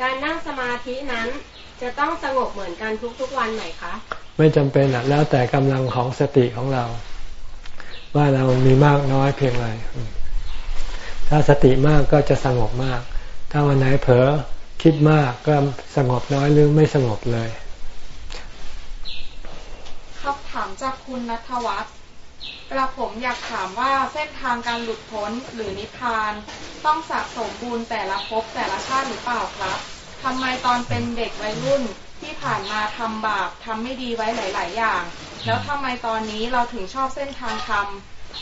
B: การนั่งสมาธินั้นจะต้องสงบเหมือนกันทุกๆวันไหมคะ
A: ไม่จำเป็นอะแล้วแต่กำลังของสติของเรา ว่าเรามีมากน้อยเพียงไรถ้าสติมากก็จะสงบมาก ถ้าวันไหนเผลอคิดมากก็สงบน้อยหรือไม่สงบเลย
F: คำถามจากคุณนัทวัฒน์ กระผมอยากถามว่าเส้นทางการหลุดพ้นหรือนิพพาน ต้องสะสมบุญแต่ละภพแต่ละชาติหรือเปล่าครับทำไมตอนเป็นเด็กวัยรุ่นที่ผ่านมาทำบาปทำไม่ดีไว้หลาย ๆ อย่าง แล้วทำไมตอนนี้เราถึงชอบเส้นทางธรรม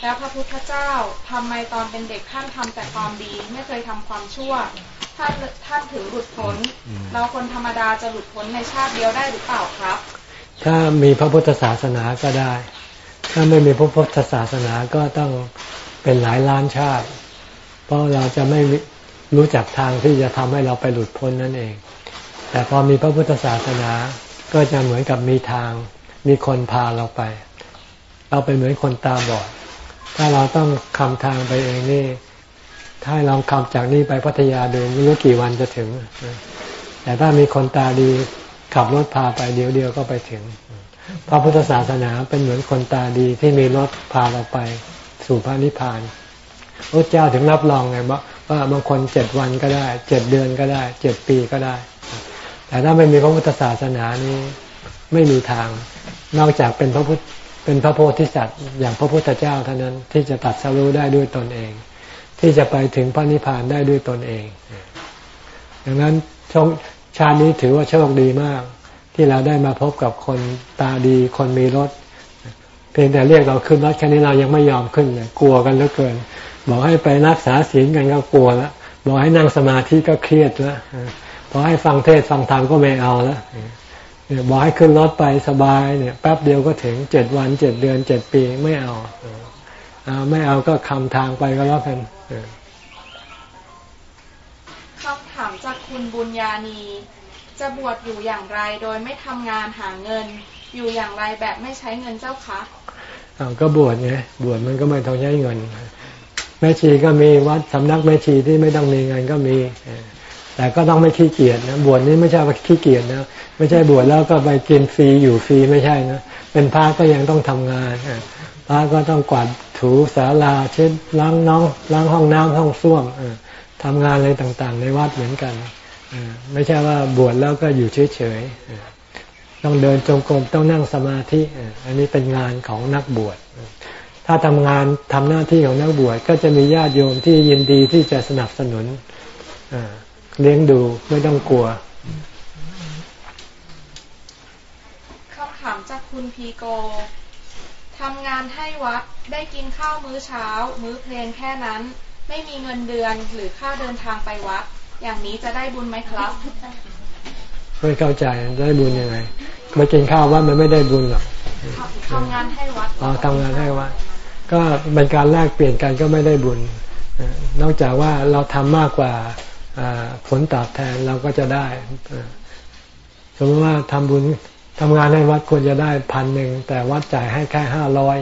F: แล้วพระพุทธเจ้าทำไมตอนเป็นเด็กท่านทำแต่ความดีไม่เคยทำความชั่วท่านท่านถึงหลุดพ้น เราคนธรรมดาจะหลุดพ้นในชาติเดียวได้หรือเปล่าครับ
A: ถ้ามีพระพุทธศาสนาก็ได้ ถ้าไม่มีพระพุทธศาสนาก็ต้องเป็นหลายล้านชาติ เพราะเราจะไม่รู้จักทางที่จะทำให้เราไปหลุดพ้นนั่นเอง แต่พอมีพระพุทธศาสนาก็จะเหมือนกับมีทาง มีคนพาเราไป เราไปเหมือนคนตาบอด ถ้าเราต้องคำทางไปเองนี่ ถ้าเราคำจากนี้ไปพัทยาเดินไม่รู้กี่วันจะถึง แต่ถ้ามีคนตาดีขับรถพาไปเดียวเดียวก็ไปถึง พระพุทธศาสนาเป็นเหมือนคนตาดีที่มีรถพาเราไปสู่พระนิพพานพระเจ้าถึงรับรองไงว่าบางคนเจ็ดวันก็ได้เจ็ดเดือนก็ได้เจ็ดปีก็ได้ แต่ถ้าไม่มีพระพุทธศาสนานี้ไม่มีทางนอกจากเป็นพระพุทธเป็นพระโพธิสัตว์อย่างพระพุทธเจ้าเท่านั้นที่จะตัดสรู้ได้ด้วยตนเอง ที่จะไปถึงพระนิพพานได้ด้วยตนเอง ดังนั้นชงชาตินี้ถือว่าโชคดีมาก ที่เราได้มาพบกับคนตาดีคนมีรถ เพียงแต่เรียกเราขึ้นรถแค่นี้เรายังไม่ยอมขึ้นเลยกลัวกันเหลือเกิน บอกให้ไปรักษาศีลกันก็กลัวแล้วบอกให้นั่งสมาธิก็เครียดแล้วพอให้ฟังเทศฟังธรรมก็ไม่เอาแล้วบอกให้ขึ้นรถไปสบายเนี่ยแป๊บเดียวก็ถึงเจ็ดวันเจ็ดเดือนเจ็ดปีไม่เอาเอาไม่เอาก็คำทางไปก็แล้วกัน
F: คำถามจากคุณบุญญาณี จะบวชอยู่อย่างไรโดยไม่ทำงานหาเงิน อยู่อย่างไรแบบไม่ใช้เงินเจ้าคะ
A: อาก็บวชไงบวชมันก็ไม่ต้องใช้เงิน แม่ชีก็มีวัดสำนักแม่ชีที่ไม่ต้องมีเงินก็มี แต่ก็ต้องไม่ขี้เกียจนะบวชนี้ไม่ใช่ว่าขี้เกียจนะไม่ใช่บวชแล้วก็ไปกินฟรีอยู่ฟรีไม่ใช่นะเป็นพระก็ยังต้องทำงานพระก็ต้องกวาดถูสาลาเช่นล้างน้องล้างห้องน้ำห้องส้วมทำงานอะไรต่างๆ ในวัดเหมือนกัน ไม่ใช่ว่าบวชแล้วก็อยู่เฉยๆต้องเดินจงกรมต้องนั่งสมาธิอันนี้เป็นงานของนักบวชถ้าทำงานทำหน้าที่ของนักบวชก็จะมีญาติโยมที่ยินดีที่จะสนับสนุนเลี้ยงดูไม่ต้องกลัว
F: คำถามจากคุณพีโกทำงานให้วัดได้กินข้าวมื้อเช้า มื้อเพลนแค่นั้น ไม่มีเงินเดือนหรือค่าเดินทางไปวัด อย่างนี้จะได้บุญไหมครับ
A: ไม่เข้าใจได้บุญยังไงมากินข้าววัดมันไม่ได้บุญหรอก
F: ทำงานให้วัด
A: อ๋อทำงานให้วัดก็เป็นการแลกเปลี่ยนกันก็ไม่ได้บุญ นอกจากว่าเราทำมากกว่าผลตอบแทนเราก็จะได้ สมมติว่าทำบุญทำงานให้วัดควรจะได้พันหนึ่งแต่วัดจ่ายให้แค่ห้าร้อย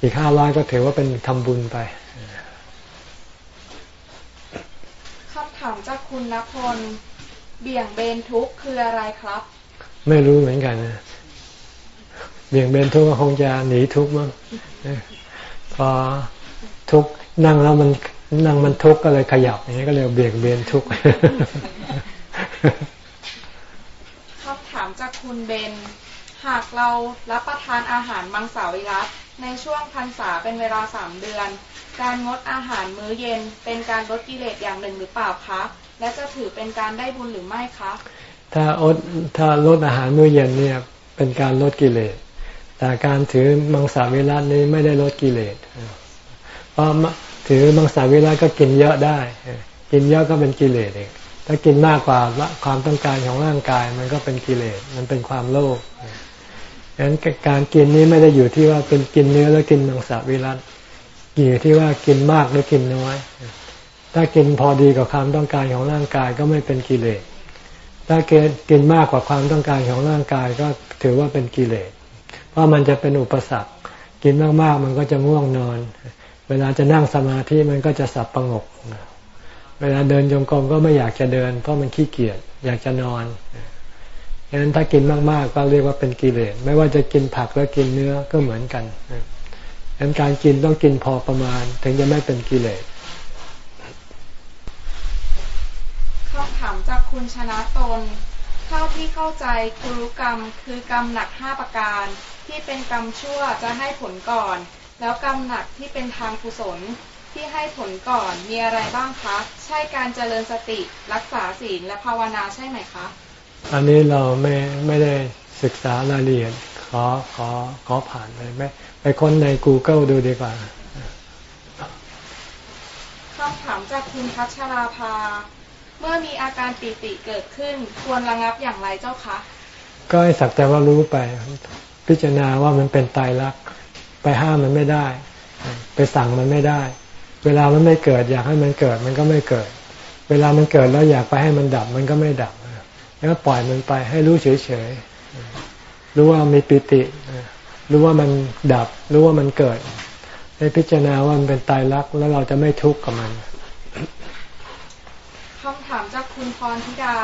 A: อีกห้าร้อยก็ถือว่าเป็นทำบุญไป
F: คำ ถามจากคุณนพลเบี่ยงเบนทุกคืออะไรครับ
A: ไม่รู้เหมือนกันนะเบี่ยงเบนทุกก็คงจะหนีทุกมั้งพอทุกนั่งแล้วมันนั่งมันทุกก็เลยขยับอย่างนี้ก็เลยเบี่ยงเบนทุก
F: คำถามจากคุณเบน หากเรารับประทานอาหารมังสวิรัตในช่วงพรรษาเป็นเวลาสามเดือน การงดอาหารมื้อเย็นเป็นการลดกิเลสอย่างหนึ่งหรือเปล่าคะ และจะถือเป็นการได้บุญหรือไม่คะ
A: ถ้าอดถ้าลดอาหารมื้อเย็นเนี่ยเป็นการลดกิเลส แต่การถือมังสวิรัตนี้ไม่ได้ลดกิเลส เพราะถือมังสวิรัตก็กินเยอะได้ กินเยอะก็เป็นกิเลสเองถ้ากินมากกว่าความต้องการของร่างกายมันก็เป็นกิเลส มันเป็นความโลภดังนั้นการกินนี้ไม่ได้อยู่ที่ว่าเป็นกินเนื้อแล้วกินมังสวิรัต อยู่ที่ว่ากินมากหรือกินน้อย ถ้ากินพอดีกับความต้องการของร่างกายก็ไม่เป็นกิเลส ถ้ากินมากกว่าความต้องการของร่างกายก็ถือว่าเป็นกิเลส เพราะมันจะเป็นอุปสรรค กินมากๆมันก็จะง่วงนอน เวลาจะนั่งสมาธิมันก็จะสับประงก เวลาเดินจงกรมก็ไม่อยากจะเดิน เพราะมันขี้เกียจ อยากจะนอนดังนั้นถ้ากินมากๆก็เรียกว่าเป็นกิเลส ไม่ว่าจะกินผักหรือกินเนื้อก็เหมือนกัน งนั้นการกินต้องกินพอประมาณ ถึงจะไม่เป็นกิเลส
F: คำถามจากคุณชนะตน เท่าที่เข้าใจคุรุกรรมคือกรรมหนักห้าประการ ที่เป็นกรรมชั่วจะให้ผลก่อน แล้วกรรมหนักที่เป็นทางกุศลที่ให้ผลก่อนมีอะไรบ้างคะ ใช่การเจริญสติรักษาศีลและภาวนาใช่ไหมคะ
A: อันนี้เราไม่ไม่ได้ศึกษารายละเอียด ขอขอขอผ่านไปไหมไปค้นใน Google ดูดีกว่า
F: คำถามจากคุณพัชราภา เมื่อมีอาการปีติเกิดขึ้น ควรระงับอย่างไรเจ้าคะ
A: ก็ให้สักแต่ว่ารู้ไป พิจารณาว่ามันเป็นตายรักไปห้ามมันไม่ได้ ไปสั่งมันไม่ได้ เวลามันไม่เกิด อยากให้มันเกิดมันก็ไม่เกิด เวลามันเกิดแล้วอยากไปให้มันดับมันก็ไม่ดับแล้วก็ปล่อยมันไปให้รู้เฉยๆ รู้ว่ามีปิติ รู้ว่ามันดับ รู้ว่ามันเกิดให้พิจารณาว่ามันเป็นตายรักแล้วเราจะไม่ทุกข์กับมัน
F: คำถามจากคุณพรธิดา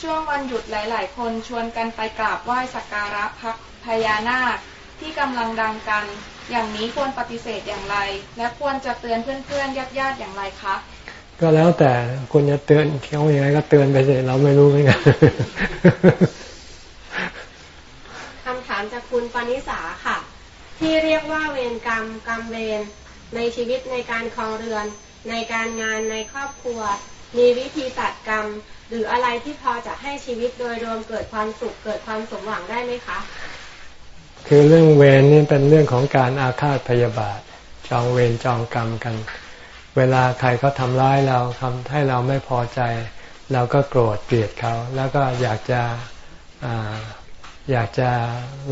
F: ช่วงวันหยุดหลาย ๆ คนชวนกันไปกราบไหว้สักการะพักพญานาคที่กำลังดังกัน อย่างนี้ควรปฏิเสธอย่างไร และควรจะเตือนเพื่อนๆญาติๆอย่างไรคะ
A: ก็แล้วแต่คุณจะเตือนเขาอย่างไรก็เตือนไปเลยเราไม่รู้เหมือนกันา
B: มจากคุณปณิสาค่ะ ที่เรียกว่าเวรกรรมกรรมเวรในชีวิตในการคลองเรือน ในการงานในครอบครัว มีวิธีตัดกรรม หรืออะไรที่พอจะให้ชีวิตโดยรวมเกิดความสุขเกิดความสมหวังได้ไหมคะ
A: คือเรื่องเวรนี่เป็นเรื่องของการอาฆาตพยาบาท จองเวรจองกรรมกัน เวลาใครเขาทำร้ายเราทำให้เราไม่พอใจ เราก็โกรธเกลียดเขาแล้วก็อยากจะ อยากจะ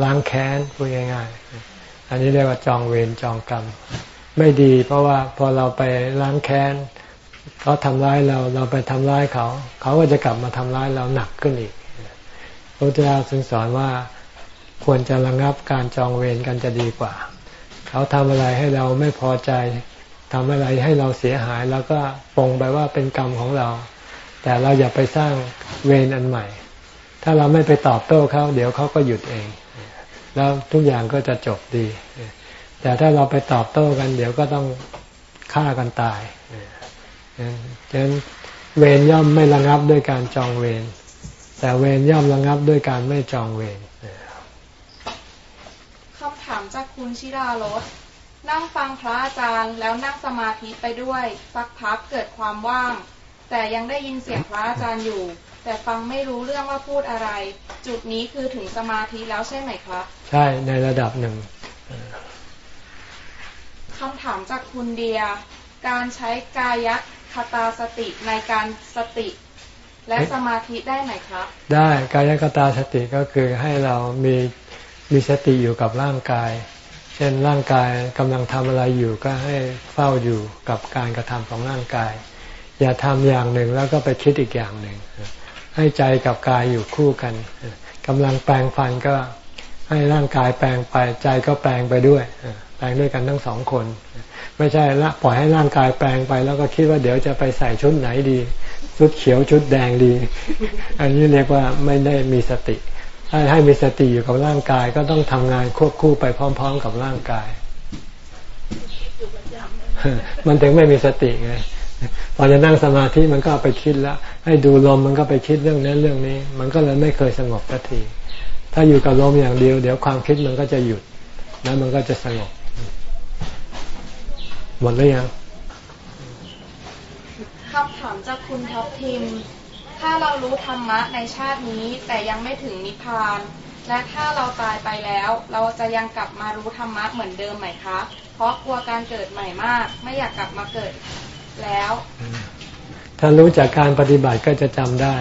A: ล้างแค้นพูดง่าย ๆ อันนี้เรียกว่าจองเวรจองกรรม ไม่ดีเพราะว่าพอเราไปล้างแค้นเขาทำร้ายเราเราไปทำร้ายเขา เขาก็จะกลับมาทำร้ายเราหนักขึ้นอีกพระเจ้าทรงสอนว่าควรจะระงับการจองเวรกันจะดีกว่า เขาทำอะไรให้เราไม่พอใจทำอะไรให้เราเสียหายแล้วก็ปรงไปว่าเป็นกรรมของเรา แต่เราอย่าไปสร้างเวรอันใหม่ ถ้าเราไม่ไปตอบโต้เขาเดี๋ยวเขาก็หยุดเอง แล้วทุกอย่างก็จะจบดี แต่ถ้าเราไปตอบโต้กัน เดี๋ยวก็ต้องฆ่ากันตายฉะนั้นเวรย่อมไม่ระงับด้วยการจองเวรแต่เวรย่อมระงับด้วยการไม่จองเวร
F: คำถามจากคุณชิรารสนั่งฟังพระอาจารย์แล้วนั่งสมาธิไปด้วยสักพักเกิดความว่าง แต่ยังได้ยินเสียงพระอาจารย์อยู่ แต่ฟังไม่รู้เรื่องว่าพูดอะไร จุดนี้คือถึงสมาธิแล้วใช่ไหมครับ
A: ใช่ในระดับหนึ่ง
F: คำถามจากคุณเดีย การใช้กายคตาสติในการสติ และสมาธิได้ไหมครับ
A: ได้กายกตาสติก็คือให้เรามีมีสติอยู่กับร่างกาย เช่นร่างกายกำลังทำอะไรอยู่ก็ให้เฝ้าอยู่กับการกระทำของร่างกาย อย่าทำอย่างหนึ่งแล้วก็ไปคิดอีกอย่างหนึ่ง ให้ใจกับกายอยู่คู่กันกำลังแปลงฟันก็ให้ร่างกายแปลงไปใจก็แปลงไปด้วยแปลงด้วยกันทั้งสองคน ไม่ใช่ละปล่อยให้ร่างกายแปลงไป แล้วก็คิดว่าเดี๋ยวจะไปใส่ชุดไหนดี ชุดเขียวชุดแดงดี อันนี้เรียกว่าไม่ได้มีสติ ถ้าให้มีสติอยู่กับร่างกายก็ต้องทำงานควบคู่ไปพร้อม ๆ กับร่างกาย มันถึงไม่มีสติไง พอจะนั่งสมาธิมันก็ไปคิดแล้ว ให้ดูลมมันก็ไปคิดเรื่องนั้นเรื่องนี้ มันก็เลยไม่เคยสงบสักที ถ้าอยู่กับลมอย่างเดียว เดี๋ยวความคิดมันก็จะหยุด แล้วมันก็จะสงบ หมดแล้วยัง
F: คำถามจากคุณทัพทิม ถ้าเรารู้ธรรมะในชาตินี้ แต่ยังไม่ถึงนิพพาน และถ้าเราตายไปแล้ว เราจะยังกลับมารู้ธรรมะเหมือนเดิมไหมคะ เพราะกลัวการเกิดใหม่มาก ไม่อยากกลับมาเกิด แล้ว
A: ถ้ารู้จากการปฏิบัติก็จะจำได้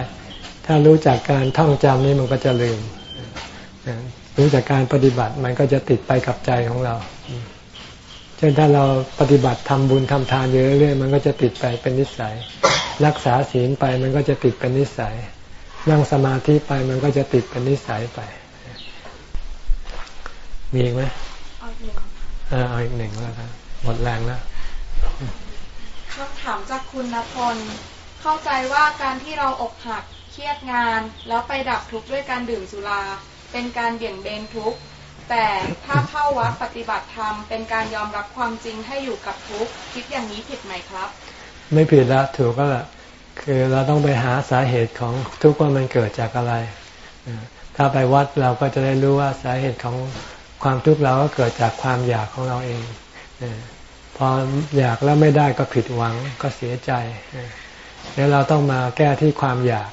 A: ถ้ารู้จากการท่องจำนี่มันก็จะลืม รู้จากการปฏิบัติมันก็จะติดไปกับใจของเรา เช่นถ้าเราปฏิบัติทำบุญทำทานเยอะๆมันก็จะติดไปเป็นนิสัย รักษาศีลไปมันก็จะติดเป็นนิสัย นั่งสมาธิไปมันก็จะติดเป็นนิสัยไป มีอีกไหมเอาอีกหนึ่งเอาอีกหนึ่งแล้วครับหมดแรงแล้ว
F: คำถามจากคุณณพล เข้าใจว่าการที่เราอกหัก เครียดงาน แล้วไปดับทุกข์ด้วยการดื่มสุรา เป็นการเบี่ยงเบนทุกข์ แต่ถ้าเข้าวัดปฏิบัติธรรม เป็นการยอมรับความจริงให้อยู่กับทุกข์ คิดอย่างนี้ผิดไหมครับ
A: ไม่ผิดละถูกก็ละคือเราต้องไปหาสาเหตุของทุกข์ว่ามันเกิดจากอะไร ถ้าไปวัดเราก็จะได้รู้ว่าสาเหตุของความทุกข์เราก็เกิดจากความอยากของเราเอง พออยากแล้วไม่ได้ก็ผิดหวังก็เสียใจแล้วเราต้องมาแก้ที่ความอยาก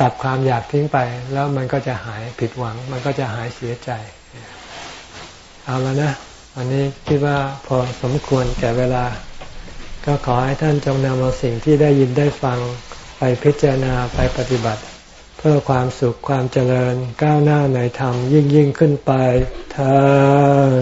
A: ตัดความอยากทิ้งไป แล้วมันก็จะหายผิดหวัง มันก็จะหายเสียใจ เอาแล้วนะวันนี้คิดว่าพอสมควรแก่เวลา ก็ขอให้ท่านจงนำเอาสิ่งที่ได้ยินได้ฟังไปพิจารณาไปปฏิบัติ เพื่อความสุขความเจริญก้าวหน้าในธรรมยิ่งยิ่งขึ้นไปเทอ